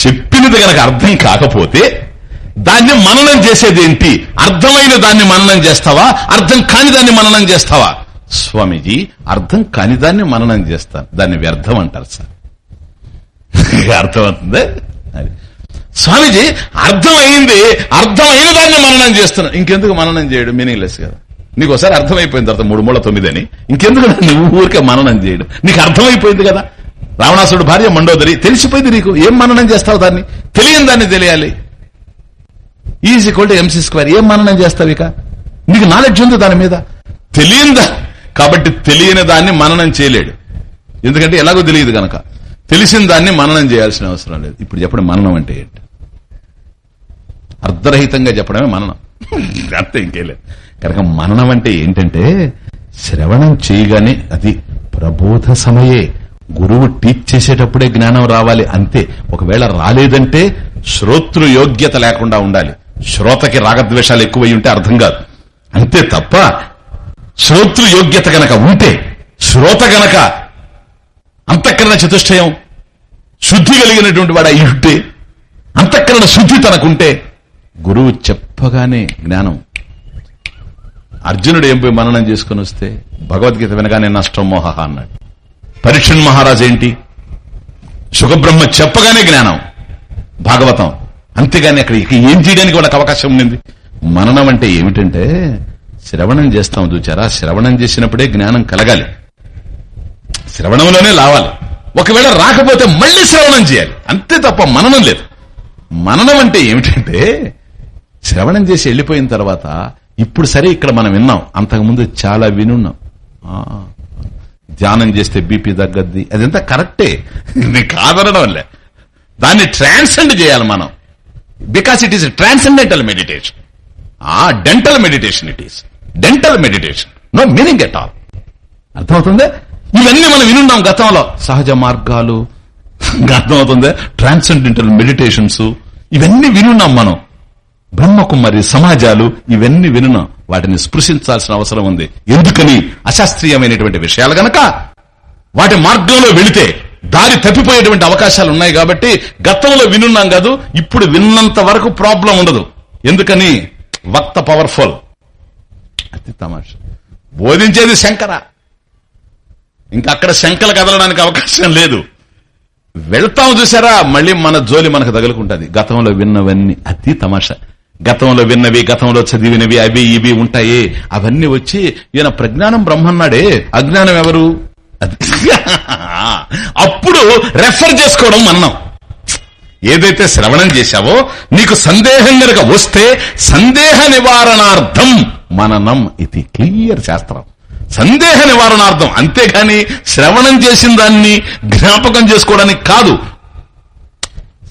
చెప్పినది గనక అర్థం కాకపోతే దాన్ని మననం చేసేది ఏంటి? అర్థమైన దాన్ని మననం చేస్తావా? అర్థం కాని దాన్ని మననం చేస్తావా? స్వామీజీ అర్థం కాని దాన్ని మననం చేస్తాను. దాన్ని వ్యర్థం అంటారు సార్. అర్థమవుతుంది? అది. స్వామీజీ అర్థమైంది. అర్థమైన దాన్ని మననం చేస్తున్నాను ఇంకెందుకు మననం చేయడం? మీనింగ్లెస్ కదా. నీకు ఒకసారి అర్థమైపోయిన తర్వాత మూడు మూల తొమ్మిది అని ఇంకెందుకు నువ్వు ఊరికే మననం చేయడం? నీకు అర్థమైపోయింది కదా. రావణాసుడు భార్య మండోదరి తెలిసిపోయింది నీకు. ఏం మననం చేస్తావు దాన్ని? తెలియని దాన్ని తెలియాలి. E equal to M C square ఏం మననం చేస్తావు ఇక? నీకు నాలెడ్జ్ ఉంది దాని మీద? తెలియందా? కాబట్టి తెలియని దాన్ని మననం చేయలేడు. ఎందుకంటే ఎలాగో తెలియదు గనక. తెలిసిన దాన్ని మననం చేయాల్సిన అవసరం లేదు. ఇప్పుడు చెప్పడం మననం అంటే ఏంటి? అర్ధరహితంగా చెప్పడమే మననం. అంతే ఇంకేలేదు కనుక మననం అంటే ఏంటంటే శ్రవణం చేయగానే అది ప్రబోధ సమయే. గురువు టీచ్ చేసేటప్పుడే జ్ఞానం రావాలి అంతే. ఒకవేళ రాలేదంటే శ్రోతృ యోగ్యత లేకుండా ఉండాలి. శ్రోతకి రాగద్వేషాలు ఎక్కువై ఉంటే అర్థం కాదు. అంతే తప్ప శ్రోతృ యోగ్యత గనక ఉంటే శ్రోత గనక అంతఃకరణ చతుష్టయం శుద్ధి కలిగినటువంటి వాడు అయి ఉంటే అంతఃకరణ శుద్ధి తనకుంటే గురువు చెప్పగానే జ్ఞానం. అర్జునుడు ఏం పోయి మననం చేసుకుని వస్తే భగవద్గీత వినగానే నష్టం మోహ అన్నాడు. పరీక్షణ్ మహారాజ్ ఏంటి? సుఖబ్రహ్మ చెప్పగానే జ్ఞానం. భాగవతం. అంతేగాని అక్కడ ఇక ఏం చేయడానికి వాళ్ళకి అవకాశం ఉంది మననం అంటే ఏమిటంటే శ్రవణం చేస్తాం చూచారా? శ్రవణం చేసినప్పుడే జ్ఞానం కలగాలి. శ్రవణంలోనే లావాలి. ఒకవేళ రాకపోతే మళ్ళీ శ్రవణం చేయాలి. అంతే తప్ప మననం లేదు. మననం అంటే ఏమిటంటే శ్రవణం చేసి వెళ్ళిపోయిన తర్వాత ఇప్పుడు సరే ఇక్కడ మనం విన్నాం. అంతకుముందు చాలా వినున్నాం. ఆ, ధ్యానం చేస్తే బీపీ తగ్గద్ది. అదంతా కరెక్టే. ఇది కాదనడం లే దాన్ని ట్రాన్సెండ్ చేయాలి మనం. Because it is transcendental meditation ఆ dental meditation it is dental meditation no meaning at all అర్థమవుతుంది? ఇవన్నీ మనం వినున్నాం గతంలో. సహజ మార్గాలు. అర్థమవుతుంది? ట్రాన్సెండెంటల్ మెడిటేషన్స్ ఇవన్నీ వినున్నాం మనం. బ్రహ్మకుమారి సమాజాలు ఇవన్నీ వినున వాటిని స్పృశించాల్సిన అవసరం ఉంది. ఎందుకని? అశాస్త్రీయమైనటువంటి విషయాలు గనక వాటి మార్గంలో వెళితే దారి తప్పిపోయేటువంటి అవకాశాలు ఉన్నాయి కాబట్టి గతంలో వినున్నాం కాదు ఇప్పుడు విన్నంత వరకు ప్రాబ్లం ఉండదు. ఎందుకని? వక్త పవర్ఫుల్. అతి తమాష. బోధించేది శంకర. ఇంకా అక్కడ శంకలు కదలడానికి అవకాశం లేదు. వెళ్తాం చూసారా? మళ్ళీ మన జోలి మనకు తగులుకుంటది. గతంలో విన్నవన్నీ అతి తమాషా. గతంలో విన్నవి గతంలో చదివినవి అవి ఇవి ఉంటాయి. అవన్నీ వచ్చి ఈయన ప్రజ్ఞానం బ్రహ్మన్నాడే. అజ్ఞానం ఎవరు? అప్పుడు రెఫర్ చేసుకోవడం మన్నం. ఏదైతే శ్రవణం చేశావో నీకు సందేహం గనక వస్తే సందేహ నివారణార్థం మననం ఇది క్లియర్ శాస్త్రం. సందేహ నివారణార్థం అంతేగాని శ్రవణం చేసిన దాన్ని జ్ఞాపకం చేసుకోవడానికి కాదు.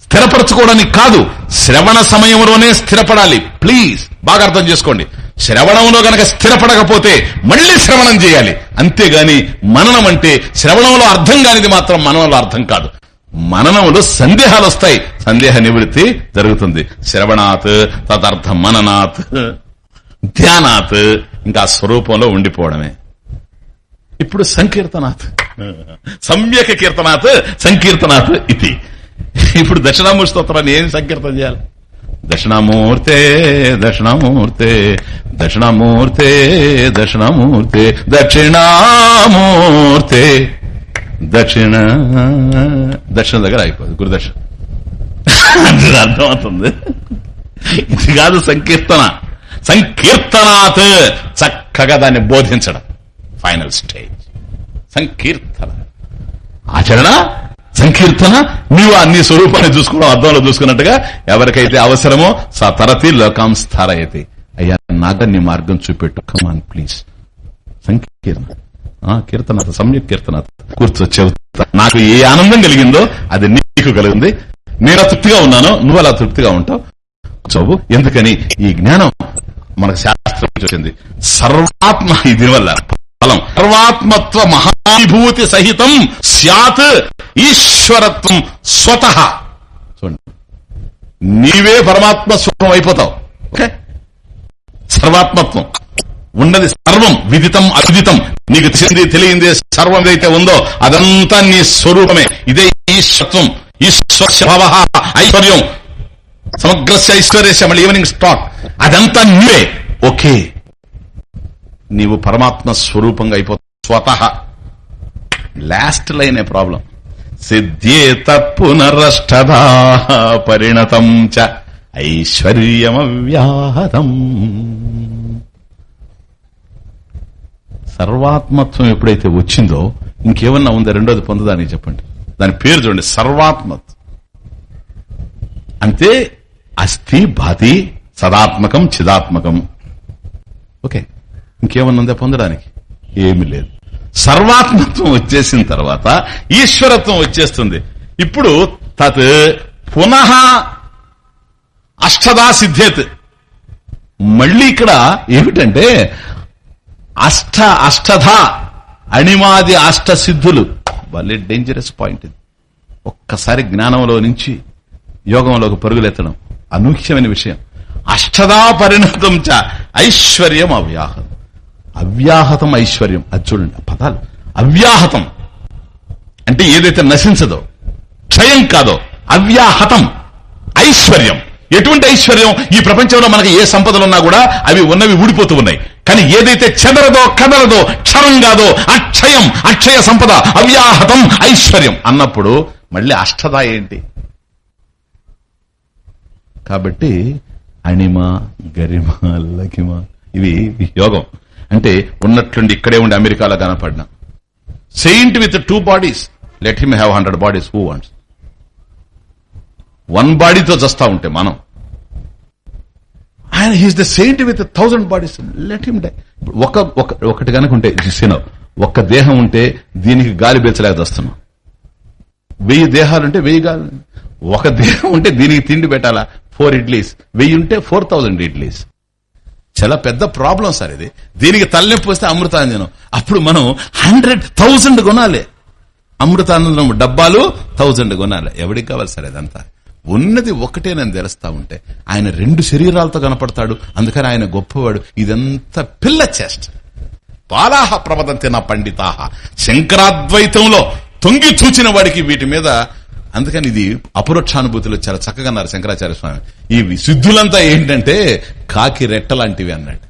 స్థిరపరచుకోవడానికి కాదు శ్రవణ సమయంలోనే స్థిరపడాలి. ప్లీజ్ బాగా అర్థం చేసుకోండి. శ్రవణంలో గనక స్థిరపడకపోతే మళ్ళీ శ్రవణం చేయాలి. అంతేగాని మననం అంటే శ్రవణంలో అర్థం కానిది మాత్రం మననంలో అర్థం కాదు. మననంలో సందేహాలు వస్తాయి. సందేహ నివృత్తి జరుగుతుంది. శ్రవణాత్ తదర్థ మననాత్ ధ్యానాత్ ఇంకా స్వరూపంలో ఉండిపోవడమే. ఇప్పుడు సంకీర్తనాథ్ సమ్యక కీర్తనాథ్ సంకీర్తనాథ్ ఇది. ఇప్పుడు దక్షిణామూర్తి స్తోత్రాన్ని ఏం సంకీర్తం చేయాలి? దక్షిణామూర్తే దక్షిణామూర్తే దక్షిణామూర్తే దక్షిణామూర్తే దక్షిణామూర్తే దక్షిణ దక్షిణ దగ్గర అయిపోదు గురుదక్షిణ. అర్థమవుతుంది. ఇది కాదు సంకీర్తన. సంకీర్తనాత్ చక్కగా దాన్ని బోధించడం. ఫైనల్ స్టేజ్ సంకీర్తన. ఆచరణ సంకీర్తన నీవు అన్ని స్వరూపాన్ని చూసుకోవడం అర్థంలో చూసుకున్నట్టుగా ఎవరికైతే అవసరమో సా తరతి లోకాం స్థారయతి. అయ్యా నాకు నీ మార్గం చూపెట్టు. కమాన్ ప్లీజ్ సంకీర్తన. కీర్తన సమ్యక్ కీర్తన కూర్చో చెబుతా. నాకు ఏ ఆనందం కలిగిందో అది నీకు కలిగింది నేను తృప్తిగా ఉన్నాను నువ్వు అలా తృప్తిగా ఉంటావు. చదువు. ఎందుకని? ఈ జ్ఞానం మనకు శాస్త్రం వచ్చింది. సర్వాత్మ దీనివల్ల. ఫలం. సర్వాత్మత్వ మహాభూతి సహితం సత్ ఈశ్వరత్వం స్వత. చూడండి. నీవే పరమాత్మ స్వరం అయిపోతావు. ఓకే? సర్వాత్మత్వం. ఉన్నది సర్వం విదితం అవిదితం. నీకు తెలిసింది తెలియంది సర్వం ఏదైతే ఉందో అదంతా నీ స్వరూపమే. ఇదే ఈశ్వత్వం ఈశ్వర ఐశ్వర్యం. సమగ్రస్య ఐశ్వర్యస్య మళ్ళీ ఈవినింగ్ స్టాక్ అదంతా నీవే. ఓకే. నీవు పరమాత్మ స్వరూపంగా అయిపోతావు స్వతహ. లాస్ట్ లైన్ ఏ ప్రాబ్లం సిద్ధ్యేత పునరష్టదా పరిణతం చ ఐశ్వర్యమవ్యాహతం. సర్వాత్మత్వం ఎప్పుడైతే వచ్చిందో ఇంకేమన్నా ఉందా? రెండోది పొందదానికి చెప్పండి. దాని పేరు చూడండి. సర్వాత్మత్వం అంతే అస్థి భాతి సదాత్మకం చిదాత్మకం. ఓకే. ఇంకేమన్నా ఉందా పొందడానికి? ఏమి లేదు. సర్వాత్మత్వం వచ్చేసిన తర్వాత ఈశ్వరత్వం వచ్చేస్తుంది. ఇప్పుడు తత్ పునః అష్టదా సిద్ధేత్ మళ్ళీ ఇక్కడ ఏమిటంటే అష్ట అష్టధ అణిమాది అష్ట సిద్ధులు భలే డేంజరస్ పాయింట్ ఇది. ఒక్కసారి జ్ఞానంలో నుంచి యోగంలోకి పరుగులెత్తడం అనూహ్యమైన విషయం. అష్టదా పరిణతం చ ఐశ్వర్యం అవ్యాహతం అవ్యాహతం ఐశ్వర్యం. అది చూడండి పదాలు. అవ్యాహతం. అంటే ఏదైతే నశించదో క్షయం కాదో అవ్యాహతం ఐశ్వర్యం. ఎటువంటి ఐశ్వర్యం? ఈ ప్రపంచంలో మనకి ఏ సంపదలున్నా కూడా అవి ఉన్నవి ఊడిపోతూ ఉన్నాయి. కానీ ఏదైతే చెదరదో కదలదో క్షరం కాదో అక్షయం అక్షయ సంపద అవ్యాహతం ఐశ్వర్యం అన్నప్పుడు మళ్ళీ అష్టద ఏంటి? కాబట్టి అణిమ గరిమ లకిమ ఇవి యోగం. అంటే ఉన్నట్లుండి ఇక్కడే ఉండి అమెరికాలో కనపడిన. Saint with two bodies let him have hundred bodies who wants one బాడీతో చస్తా ఉంటే మనం. ఆయన he's the saint with thousand bodies let him die ఒక ఒకటి కనుక ఉంటే సినవ్ ఒక్క దేహం ఉంటే దీనికి గాలి పీల్చలేక వస్తున్నాం వెయ్యి దేహాలుంటే వెయ్యి గాలి. ఒక దేహం ఉంటే దీనికి తిండి పెట్టాలా? ఫోర్ ఇడ్లీస్ వెయ్యి ఉంటే ఫోర్ థౌజండ్ ఇడ్లీస్ చాలా పెద్ద ప్రాబ్లం సార్ ఇది. దీనికి తలనొప్పి వస్తే అమృతాంజనం. అప్పుడు మనం హండ్రెడ్ థౌజండ్ కొనాలి. అమృతానందం డబ్బాలు థౌజండ్ కొనాలి. ఎవడికి కావాలి సార్ అదంతా ఉన్నది ఒకటే నేను తెలుస్తా ఉంటే. ఆయన రెండు శరీరాలతో కనపడతాడు. అందుకని ఆయన గొప్పవాడు. ఇదంతా పిల్ల చేష్ట. పాలాహ ప్రవదంతి నా పండితాహ. శంకరాద్వైతంలో తొంగి చూచిన వాడికి వీటి మీద అందుకని ఇది అపరోక్షానుభూతిలో చాలా చక్కగా అన్నారు శంకరాచార్య స్వామి. ఈ సిద్ధులంతా ఏంటంటే కాకి రెట్ట లాంటివి అన్నాడు.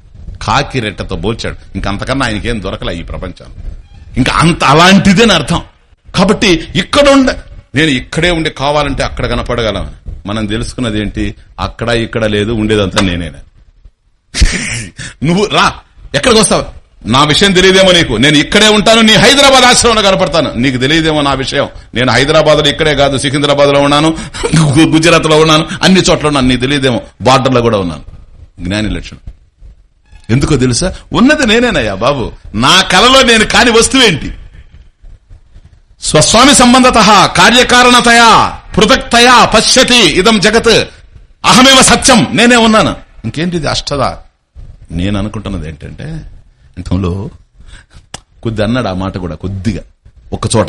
కాకి రెట్టతో పోల్చాడు ఇంకంతకన్నా ఆయనకేం దొరకలే ఈ ప్రపంచం ఇంకా అంత అలాంటిదే అర్థం. కాబట్టి ఇక్కడ ఉండ నేను ఇక్కడే ఉండి కావాలంటే అక్కడ కనపడగలం మనం తెలుసుకున్నది ఏంటి? అక్కడ ఇక్కడ లేదు ఉండేదంతా నేనే నువ్వు రా ఎక్కడికి వస్తావు నా విషయం తెలియదేమో నీకు. నేను ఇక్కడే ఉంటాను నీ హైదరాబాద్ ఆశ్రమంలో కనపడతాను. నీకు తెలియదేమో నా విషయం. నేను హైదరాబాద్లో ఇక్కడే కాదు సికింద్రాబాద్లో ఉన్నాను గుజరాత్లో ఉన్నాను అన్ని చోట్ల ఉన్నాను. నీకు తెలియదేమో బార్డర్లో కూడా ఉన్నాను. జ్ఞాని లక్షణం. ఎందుకో తెలుసా? ఉన్నది నేనేనయ్యా బాబు. నా కలలో నేను కాని వస్తువేంటి స్వస్వామి సంబంధత కార్యకారణతయా పృథక్తయా పశ్యతి ఇదం జగత్. అహమేవ సత్యం నేనే ఉన్నాను. ఇంకేంటిది అష్టదా? నేను అనుకుంటున్నది ఏంటంటే అంతంలో కొద్ది అన్నాడు ఆ మాట కూడా కొద్దిగా. ఒకచోట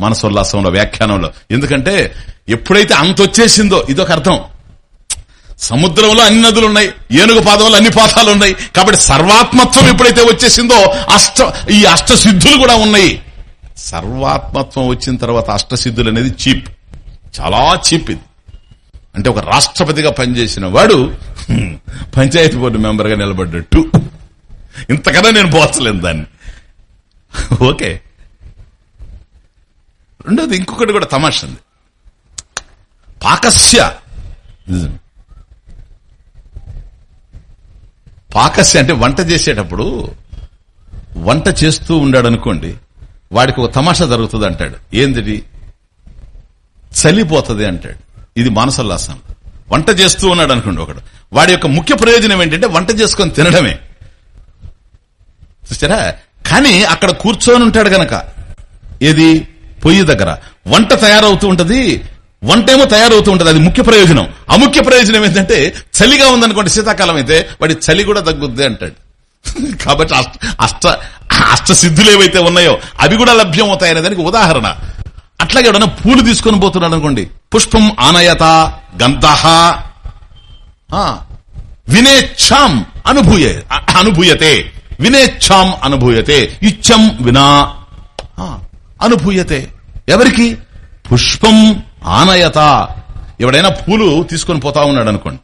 మనసోల్లాసంలో వ్యాఖ్యానంలో. ఎందుకంటే ఎప్పుడైతే అంత వచ్చేసిందో ఇదొక అర్థం. సముద్రంలో అన్ని నదులు ఉన్నాయి ఏనుగు పాదంలో అన్ని పాదాలు ఉన్నాయి కాబట్టి సర్వాత్మత్వం ఎప్పుడైతే వచ్చేసిందో అష్ట ఈ అష్టసిద్ధులు కూడా ఉన్నాయి. సర్వాత్మత్వం వచ్చిన తర్వాత అష్టసిద్ధులు అనేది చీప్. చాలా చీప్ ఇది. అంటే ఒక రాష్ట్రపతిగా పనిచేసిన వాడు పంచాయతీ బోర్డు మెంబర్గా నిలబడ్డట్టు. ఇంతకన్నా నేను పోల్చలేను దాన్ని. ఓకే. రెండోది ఇంకొకటి కూడా తమాషంది. పాకస్య. పాకస్య అంటే వంట చేసేటప్పుడు వంట చేస్తూ ఉండాడు అనుకోండి వాడికి ఒక తమాషా జరుగుతుంది అంటాడు. ఏంది చలిపోతుంది అంటాడు. ఇది మానసోల్లాసం. వంట చేస్తూ ఉన్నాడు అనుకోండి ఒకడు. వాడి యొక్క ముఖ్య ప్రయోజనం ఏంటంటే వంట చేసుకొని తినడమే. చూసారా కానీ అక్కడ కూర్చొని ఉంటాడు గనక. ఏది? పొయ్యి దగ్గర. వంట తయారవుతూ ఉంటది. వంట ఏమో తయారవుతూ ఉంటది. అది ముఖ్య ప్రయోజనం. అముఖ్య ప్రయోజనం ఏంటంటే చలిగా ఉందనుకోండి శీతాకాలం అయితే వాడి చలి కూడా తగ్గుద్ది అంటాడు. కాబట్టి అష్ట అష్ట అష్టసిద్ధులు ఏవైతే ఉన్నాయో అవి కూడా లభ్యం అవుతాయనే దానికి ఉదాహరణ. అట్లాగే ఎవడన్నా పూలు తీసుకొని పోతున్నాడు అనుకోండి పుష్పం ఆనయత గంధహ వినేచ్ఛాం అనుభూయ అనుభూయతే. వినేచ్ఛాం అనుభూయతే ఇచ్చం వినా. అనుభూయతే. ఎవరికి? పుష్పం ఆనయత. ఎవడైనా పూలు తీసుకొని పోతా ఉన్నాడు అనుకోండి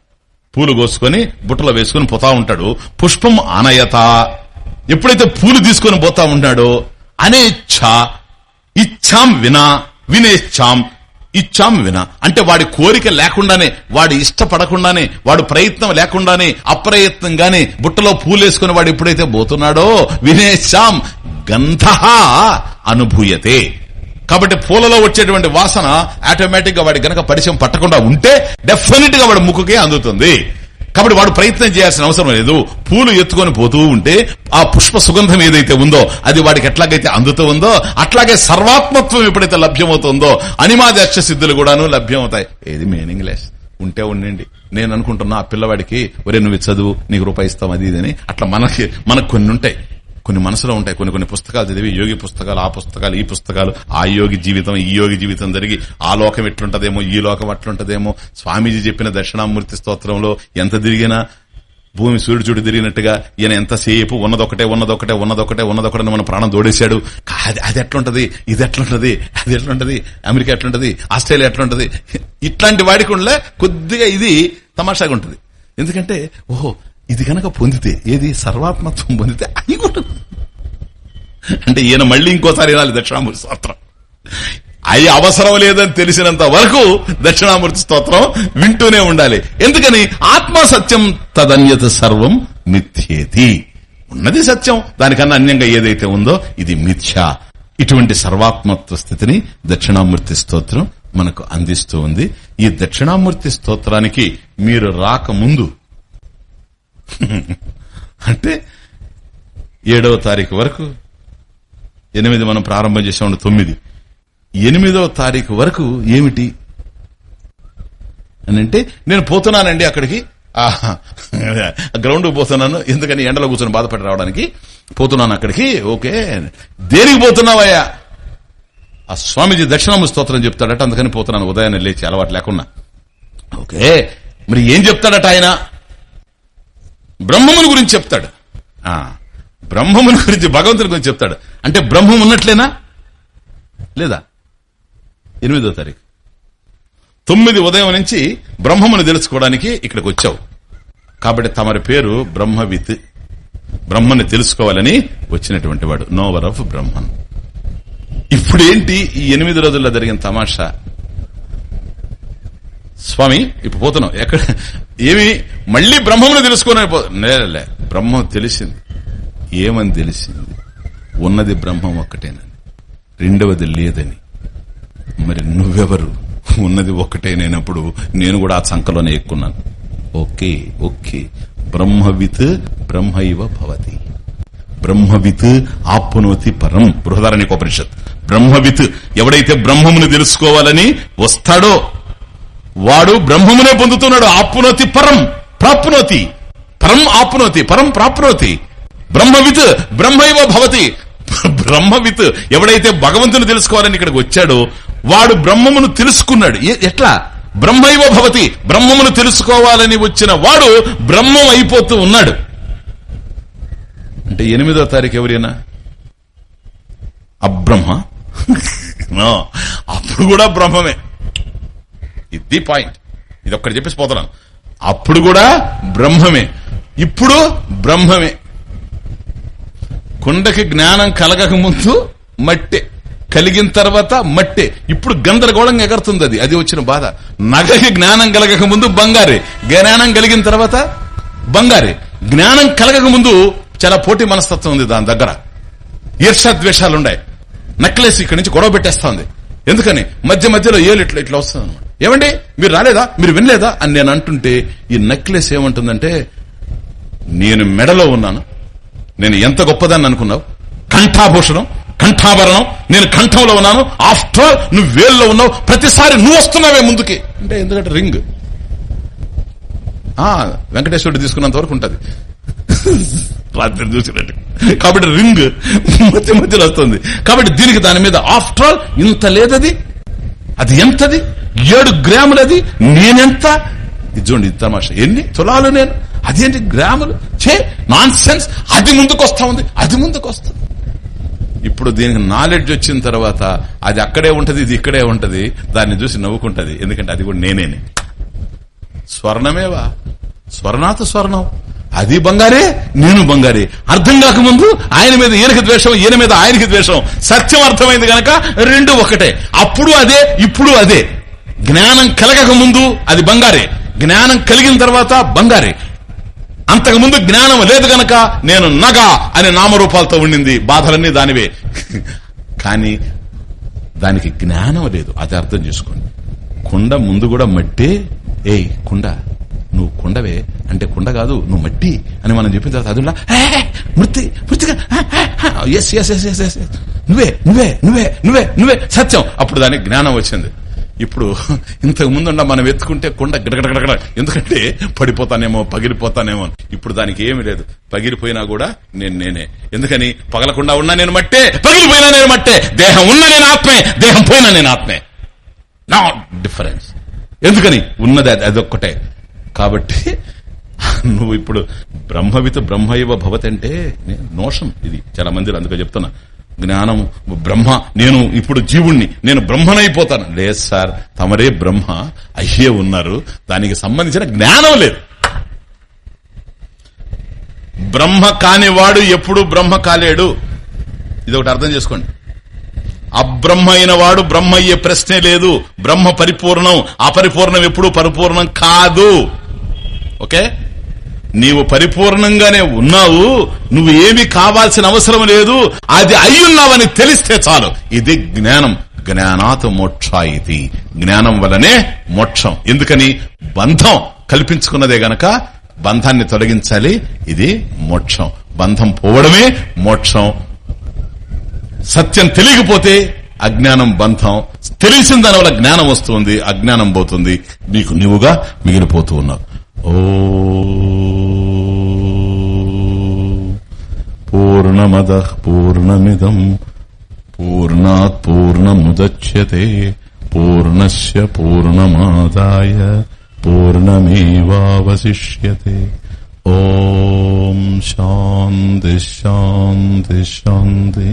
పూలు కోసుకొని బుట్టలో వేసుకొని పోతా ఉంటాడు. పుష్పం ఆనయత. ఎప్పుడైతే పూలు తీసుకొని పోతా ఉన్నాడో అనేచ్ఛ ఇచ్చాం వినా వినేచ్ఛాం ఇచ్చాం వినా అంటే వాడి కోరిక లేకుండానే వాడి ఇష్టపడకుండానే వాడు ప్రయత్నం లేకుండానే అప్రయత్నంగానే బుట్టలో పూలేసుకుని వాడు ఎప్పుడైతే పోతున్నాడో వినేచ్ఛాం గంధ అనుభూయతే. కాబట్టి పూలలో వచ్చేటువంటి వాసన ఆటోమేటిక్గా వాడి గనక పరిచయం పట్టకుండా ఉంటే డెఫినెట్గా వాడి ముక్కుకే అందుతుంది. కాబట్టి వాడు ప్రయత్నం చేయాల్సిన అవసరం లేదు. పూలు ఎత్తుకొని పోతూ ఉంటే ఆ పుష్ప సుగంధం ఏదైతే ఉందో అది వాడికి ఎట్లాగైతే అందుతూ ఉందో అట్లాగే సర్వాత్మత్వం ఎప్పుడైతే లభ్యమవుతుందో అనిమాదర్శ సిద్ధులు కూడాను లభ్యమవుతాయి. ఏది మీనింగ్ లెస్ ఉంటే ఉండండి. నేను అనుకుంటున్నా ఆ పిల్లవాడికి ఒరే నువ్వు చదువు నీకు రూపాయి ఇస్తాం అది ఇది అని అట్లా మనకి మనకు కొన్ని ఉంటాయి. కొన్ని మనసులో ఉంటాయి కొన్ని కొన్ని పుస్తకాలు చదివి యోగి పుస్తకాలు ఆ పుస్తకాలు ఈ పుస్తకాలు ఆ యోగి జీవితం ఈ యోగి జీవితం జరిగి ఆ లోకం ఎట్లుంటదేమో ఈ లోకం అట్లుంటదేమో స్వామీజీ చెప్పిన దక్షిణామూర్తి స్తోత్రంలో ఎంత తిరిగినా భూమి సూర్యుడు చూడు తిరిగినట్టుగా ఈయన ఎంతసేపు ఉన్నదొకటే ఉన్నదొకటే ఉన్నదొకటే ఉన్నదొకటే మన ప్రాణం దోడేశాడు. అది అది ఎట్లుంటది? ఇది ఎట్లుంటది? అది ఎట్లుంటది? అమెరికా ఎట్లుంటది? ఆస్ట్రేలియా ఎట్లుంటది? ఇట్లాంటి వాడికి కొద్దిగా ఇది తమాషాగా ఉంటుంది. ఎందుకంటే ఓహో ఇది కనుక పొందితే ఏది సర్వాత్మత్వం పొందితే అది కూడా. అంటే ఈయన మళ్ళీ ఇంకోసారి వినాలి దక్షిణామూర్తి స్తోత్రం. అది అవసరం లేదని తెలిసినంత వరకు దక్షిణామూర్తి స్తోత్రం వింటూనే ఉండాలి. ఎందుకని? ఆత్మ సత్యం తదన్యత సర్వం మిథ్యేతి. ఉన్నది సత్యం. దానికన్నా అన్యంగా ఏదైతే ఉందో ఇది మిథ్య. ఇటువంటి సర్వాత్మత్వ స్థితిని దక్షిణామూర్తి స్తోత్రం మనకు అందిస్తూ ఉంది. ఈ దక్షిణామూర్తి స్తోత్రానికి మీరు రాకముందు అంటే ఏడవ తారీఖు వరకు ఎనిమిది మనం ప్రారంభం చేసాము తొమ్మిది. ఎనిమిదవ తారీఖు వరకు ఏమిటి? అని అంటే నేను పోతున్నానండి అక్కడికి. గ్రౌండ్ పోతున్నాను ఎందుకని ఎండలో కూర్చొని బాధపడి రావడానికి. పోతున్నాను అక్కడికి ఓకే. దేనికి పోతున్నావయ్యా? ఆ స్వామీజీ దక్షిణాము స్తోత్రం చెప్తాడట అందుకని పోతున్నాను ఉదయాన్నే లేచి అలవాటు లేకున్నా. ఓకే. మరి ఏం చెప్తాడట ఆయన? బ్రహ్మముని గురించి చెప్తాడు. ఆ బ్రహ్మముని గురించి భగవంతుని గురించి చెప్తాడు. అంటే బ్రహ్మం ఉన్నట్లేనా? లేదా? ఎనిమిదో తారీఖు. తొమ్మిది ఉదయం నుంచి బ్రహ్మముని తెలుసుకోవడానికి ఇక్కడికి వచ్చావు. కాబట్టి తమరి పేరు బ్రహ్మవిత్. బ్రహ్మని తెలుసుకోవాలని వచ్చినటువంటి వాడు. నోవర్ ఆఫ్ బ్రహ్మన్ ఇప్పుడేంటి ఈ ఎనిమిది రోజుల్లో జరిగిన తమాషా? స్వామి ఇప్పుడు పోతున్నాం. ఎక్కడ? ఏమి? మళ్ళీ బ్రహ్మమును తెలుసుకుని లేలే బ్రహ్మం తెలిసింది. ఏమని తెలిసింది? ఉన్నది బ్రహ్మం ఒక్కటేనని. రెండవది లేదని. మరి నువ్వెవరు? ఉన్నది ఒక్కటేనైనప్పుడు నేను కూడా ఆ చంకలోనే ఎక్కున్నాను. Okay okay. బ్రహ్మవిత్ బ్రహ్మైవ భవతి. బ్రహ్మవిత్ ఆప్నోతి పరం. బృహదారణ్యోపనిషత్ బ్రహ్మవిత్ ఎవడైతే బ్రహ్మమును తెలుసుకోవాలని వస్తాడో వాడు బ్రహ్మమునే పొందుతున్నాడు. ఆప్నోతి పరం ప్రాప్నోతి. పరం ఆప్నోతి పరం ప్రాప్నోతి. బ్రహ్మవిత్ బ్రహ్మైవ భవతి. బ్రహ్మవిత్ ఎవడైతే భగవంతుని తెలుసుకోవాలని ఇక్కడికి వచ్చాడో వాడు బ్రహ్మమును తెలుసుకున్నాడు. ఏ- ఎట్లా? బ్రహ్మైవ భవతి బ్రహ్మమును తెలుసుకోవాలని వచ్చిన వాడు బ్రహ్మం అయిపోతూ ఉన్నాడు. అంటే ఎనిమిదో తారీఖు ఎవరైనా? అబ్రహ్మ? అప్పుడు కూడా బ్రహ్మమే. ఇది పాయింట్ ఇది ఒక్కటి చెప్పేసి పోతున్నాను. అప్పుడు కూడా బ్రహ్మమే. ఇప్పుడు బ్రహ్మమే. కుండకి జ్ఞానం కలగక ముందు మట్టే. కలిగిన తర్వాత మట్టే. ఇప్పుడు గందరగోళంగా ఎగరుతుంది అది. అది వచ్చిన బాధ. నగకి జ్ఞానం కలగక ముందు బంగారే. జ్ఞానం కలిగిన తర్వాత బంగారే. జ్ఞానం కలగక ముందు చాలా పోటీ మనస్తత్వం ఉంది దాని దగ్గర. ఈర్షాద్వేషాలున్నాయి నెక్లెస్ ఇక్కడి నుంచి గొడవ పెట్టేస్తుంది ఎందుకని? మధ్య మధ్యలో ఏలు ఇట్లా ఇట్లా వస్తుంది అనమాట ఏమండి? మీరు రాలేదా? మీరు వినలేదా? అని నేను అంటుంటే ఈ నెక్లెస్ ఏమంటుందంటే నేను మెడలో ఉన్నాను. నేను ఎంత గొప్పదాన్ని అనుకున్నావు? కంఠాభూషణం కంఠాభరణం నేను కంఠంలో ఉన్నాను. ఆఫ్టర్ ఆల్ నువ్వు వేల్లో ఉన్నావు. ప్రతిసారి నువ్వు వస్తున్నావే ముందుకి. అంటే ఎందుకంటే రింగ్. ఆ వెంకటేశ్వరుడు తీసుకున్నంత వరకు ఉంటది. రాత్రి చూసినట్టు. కాబట్టి రింగ్ మధ్య మధ్యలో వస్తుంది. కాబట్టి దీనికి దాని మీద ఆఫ్టర్ ఆల్ ఇంత లేదది? అది ఎంతది? ఏడు గ్రాములది నేనెంత? ఇది చూడండి తమాషా. ఎన్ని తులాలు నేను? అదేంటి గ్రాములు? చే నాన్ సెన్స్ అది ముందుకు వస్తా ఉంది. అది ముందుకు వస్తుంది ఇప్పుడు దీనికి నాలెడ్జ్ వచ్చిన తర్వాత అది అక్కడే ఉంటది ఇది ఇక్కడే ఉంటది దాన్ని చూసి నవ్వుకుంటది. ఎందుకంటే అది కూడా నేనేనే. స్వర్ణమేవా? స్వర్ణాత స్వర్ణం. అది బంగారే నేను బంగారే. అర్థం కాకముందు ఆయన మీద ఈయనకి ద్వేషం ఈయన మీద ఆయనకి ద్వేషం. సత్యం అర్థమైంది గనక రెండు ఒకటే. అప్పుడు అదే ఇప్పుడు అదే. జ్ఞానం కలగక ముందు అది బంగారే. జ్ఞానం కలిగిన తర్వాత బంగారే. అంతకుముందు జ్ఞానం లేదు గనక నేను నగ అనే నామరూపాలతో ఉండింది. బాధలన్నీ దానివే. కానీ దానికి జ్ఞానం లేదు. అది అర్థం చేసుకోండి. కుండ ముందు కూడా మట్టే. ఏయ్ కుండ. నువ్వు కుండవే. అంటే కుండ కాదు నువ్వు మట్టి అని మనం చెప్పిన తర్వాత అది మృతి మృతిగా? Yes yes yes yes yes నువ్వే నువ్వే నువ్వే నువ్వే నువ్వే. సత్యం. అప్పుడు దానికి జ్ఞానం వచ్చింది. ఇప్పుడు ఇంతకు ముందుండ మనం ఎత్తుకుంటే కొండ గిడగడగడ ఎందుకంటే పడిపోతానేమో పగిలిపోతానేమో ఇప్పుడు దానికి ఏమి లేదు. పగిలిపోయినా కూడా నేను నేనే. ఎందుకని? పగలకుండా ఉన్నా నేను మట్టే. పగిలిపోయినా నేను మట్టే. దేహం ఉన్నా నేను ఆత్మే. దేహం పోయినా నేను ఆత్మే. నా డిఫరెన్స్ ఎందుకని? ఉన్నది అదొక్కటే. కాబట్టి నువ్వు ఇప్పుడు బ్రహ్మవిత బ్రహ్మైవ భవతంటే అంటే నోషం ఇది. చాలా మంది అందుకే చెప్తున్నా. జ్ఞానం బ్రహ్మ నేను ఇప్పుడు జీవుణ్ణి నేను బ్రహ్మనైపోతాను. లేదు సార్ తమరే బ్రహ్మ అయ్యే ఉన్నారు. దానికి సంబంధించిన జ్ఞానం లేదు. బ్రహ్మ కానివాడు ఎప్పుడు బ్రహ్మ కాలేడు. ఇది ఒకటి అర్థం చేసుకోండి. అబ్రహ్మ అయిన వాడు బ్రహ్మ అయ్యే ప్రశ్నే లేదు. బ్రహ్మ పరిపూర్ణం అపరిపూర్ణం ఎప్పుడు పరిపూర్ణం కాదు. ఓకే? నీవు పరిపూర్ణంగానే ఉన్నావు నువ్వు ఏమి కావాల్సిన అవసరం లేదు అది అయ్యున్నావని తెలిస్తే చాలు. ఇది జ్ఞానం. జ్ఞానాత్ మోక్ష ఇది. జ్ఞానం వలనే మోక్షం. ఎందుకని? బంధం కల్పించుకున్నదే గనక బంధాన్ని తొలగించాలి ఇది మోక్షం. బంధం పోవడమే మోక్షం. సత్యం తెలియకపోతే అజ్ఞానం బంధం. తెలిసిన దాని వల్ల జ్ఞానం వస్తుంది అజ్ఞానం పోతుంది. నీకు నువ్వుగా మిగిలిపోతూ ఉన్నావు. పూర్ణమద పూర్ణమిదం పూర్ణాత్ పూర్ణముద్యతే పూర్ణస్ పూర్ణమాదాయ పూర్ణమేవాశిష్యతే ఓం శాంతి శాంతి శాంతి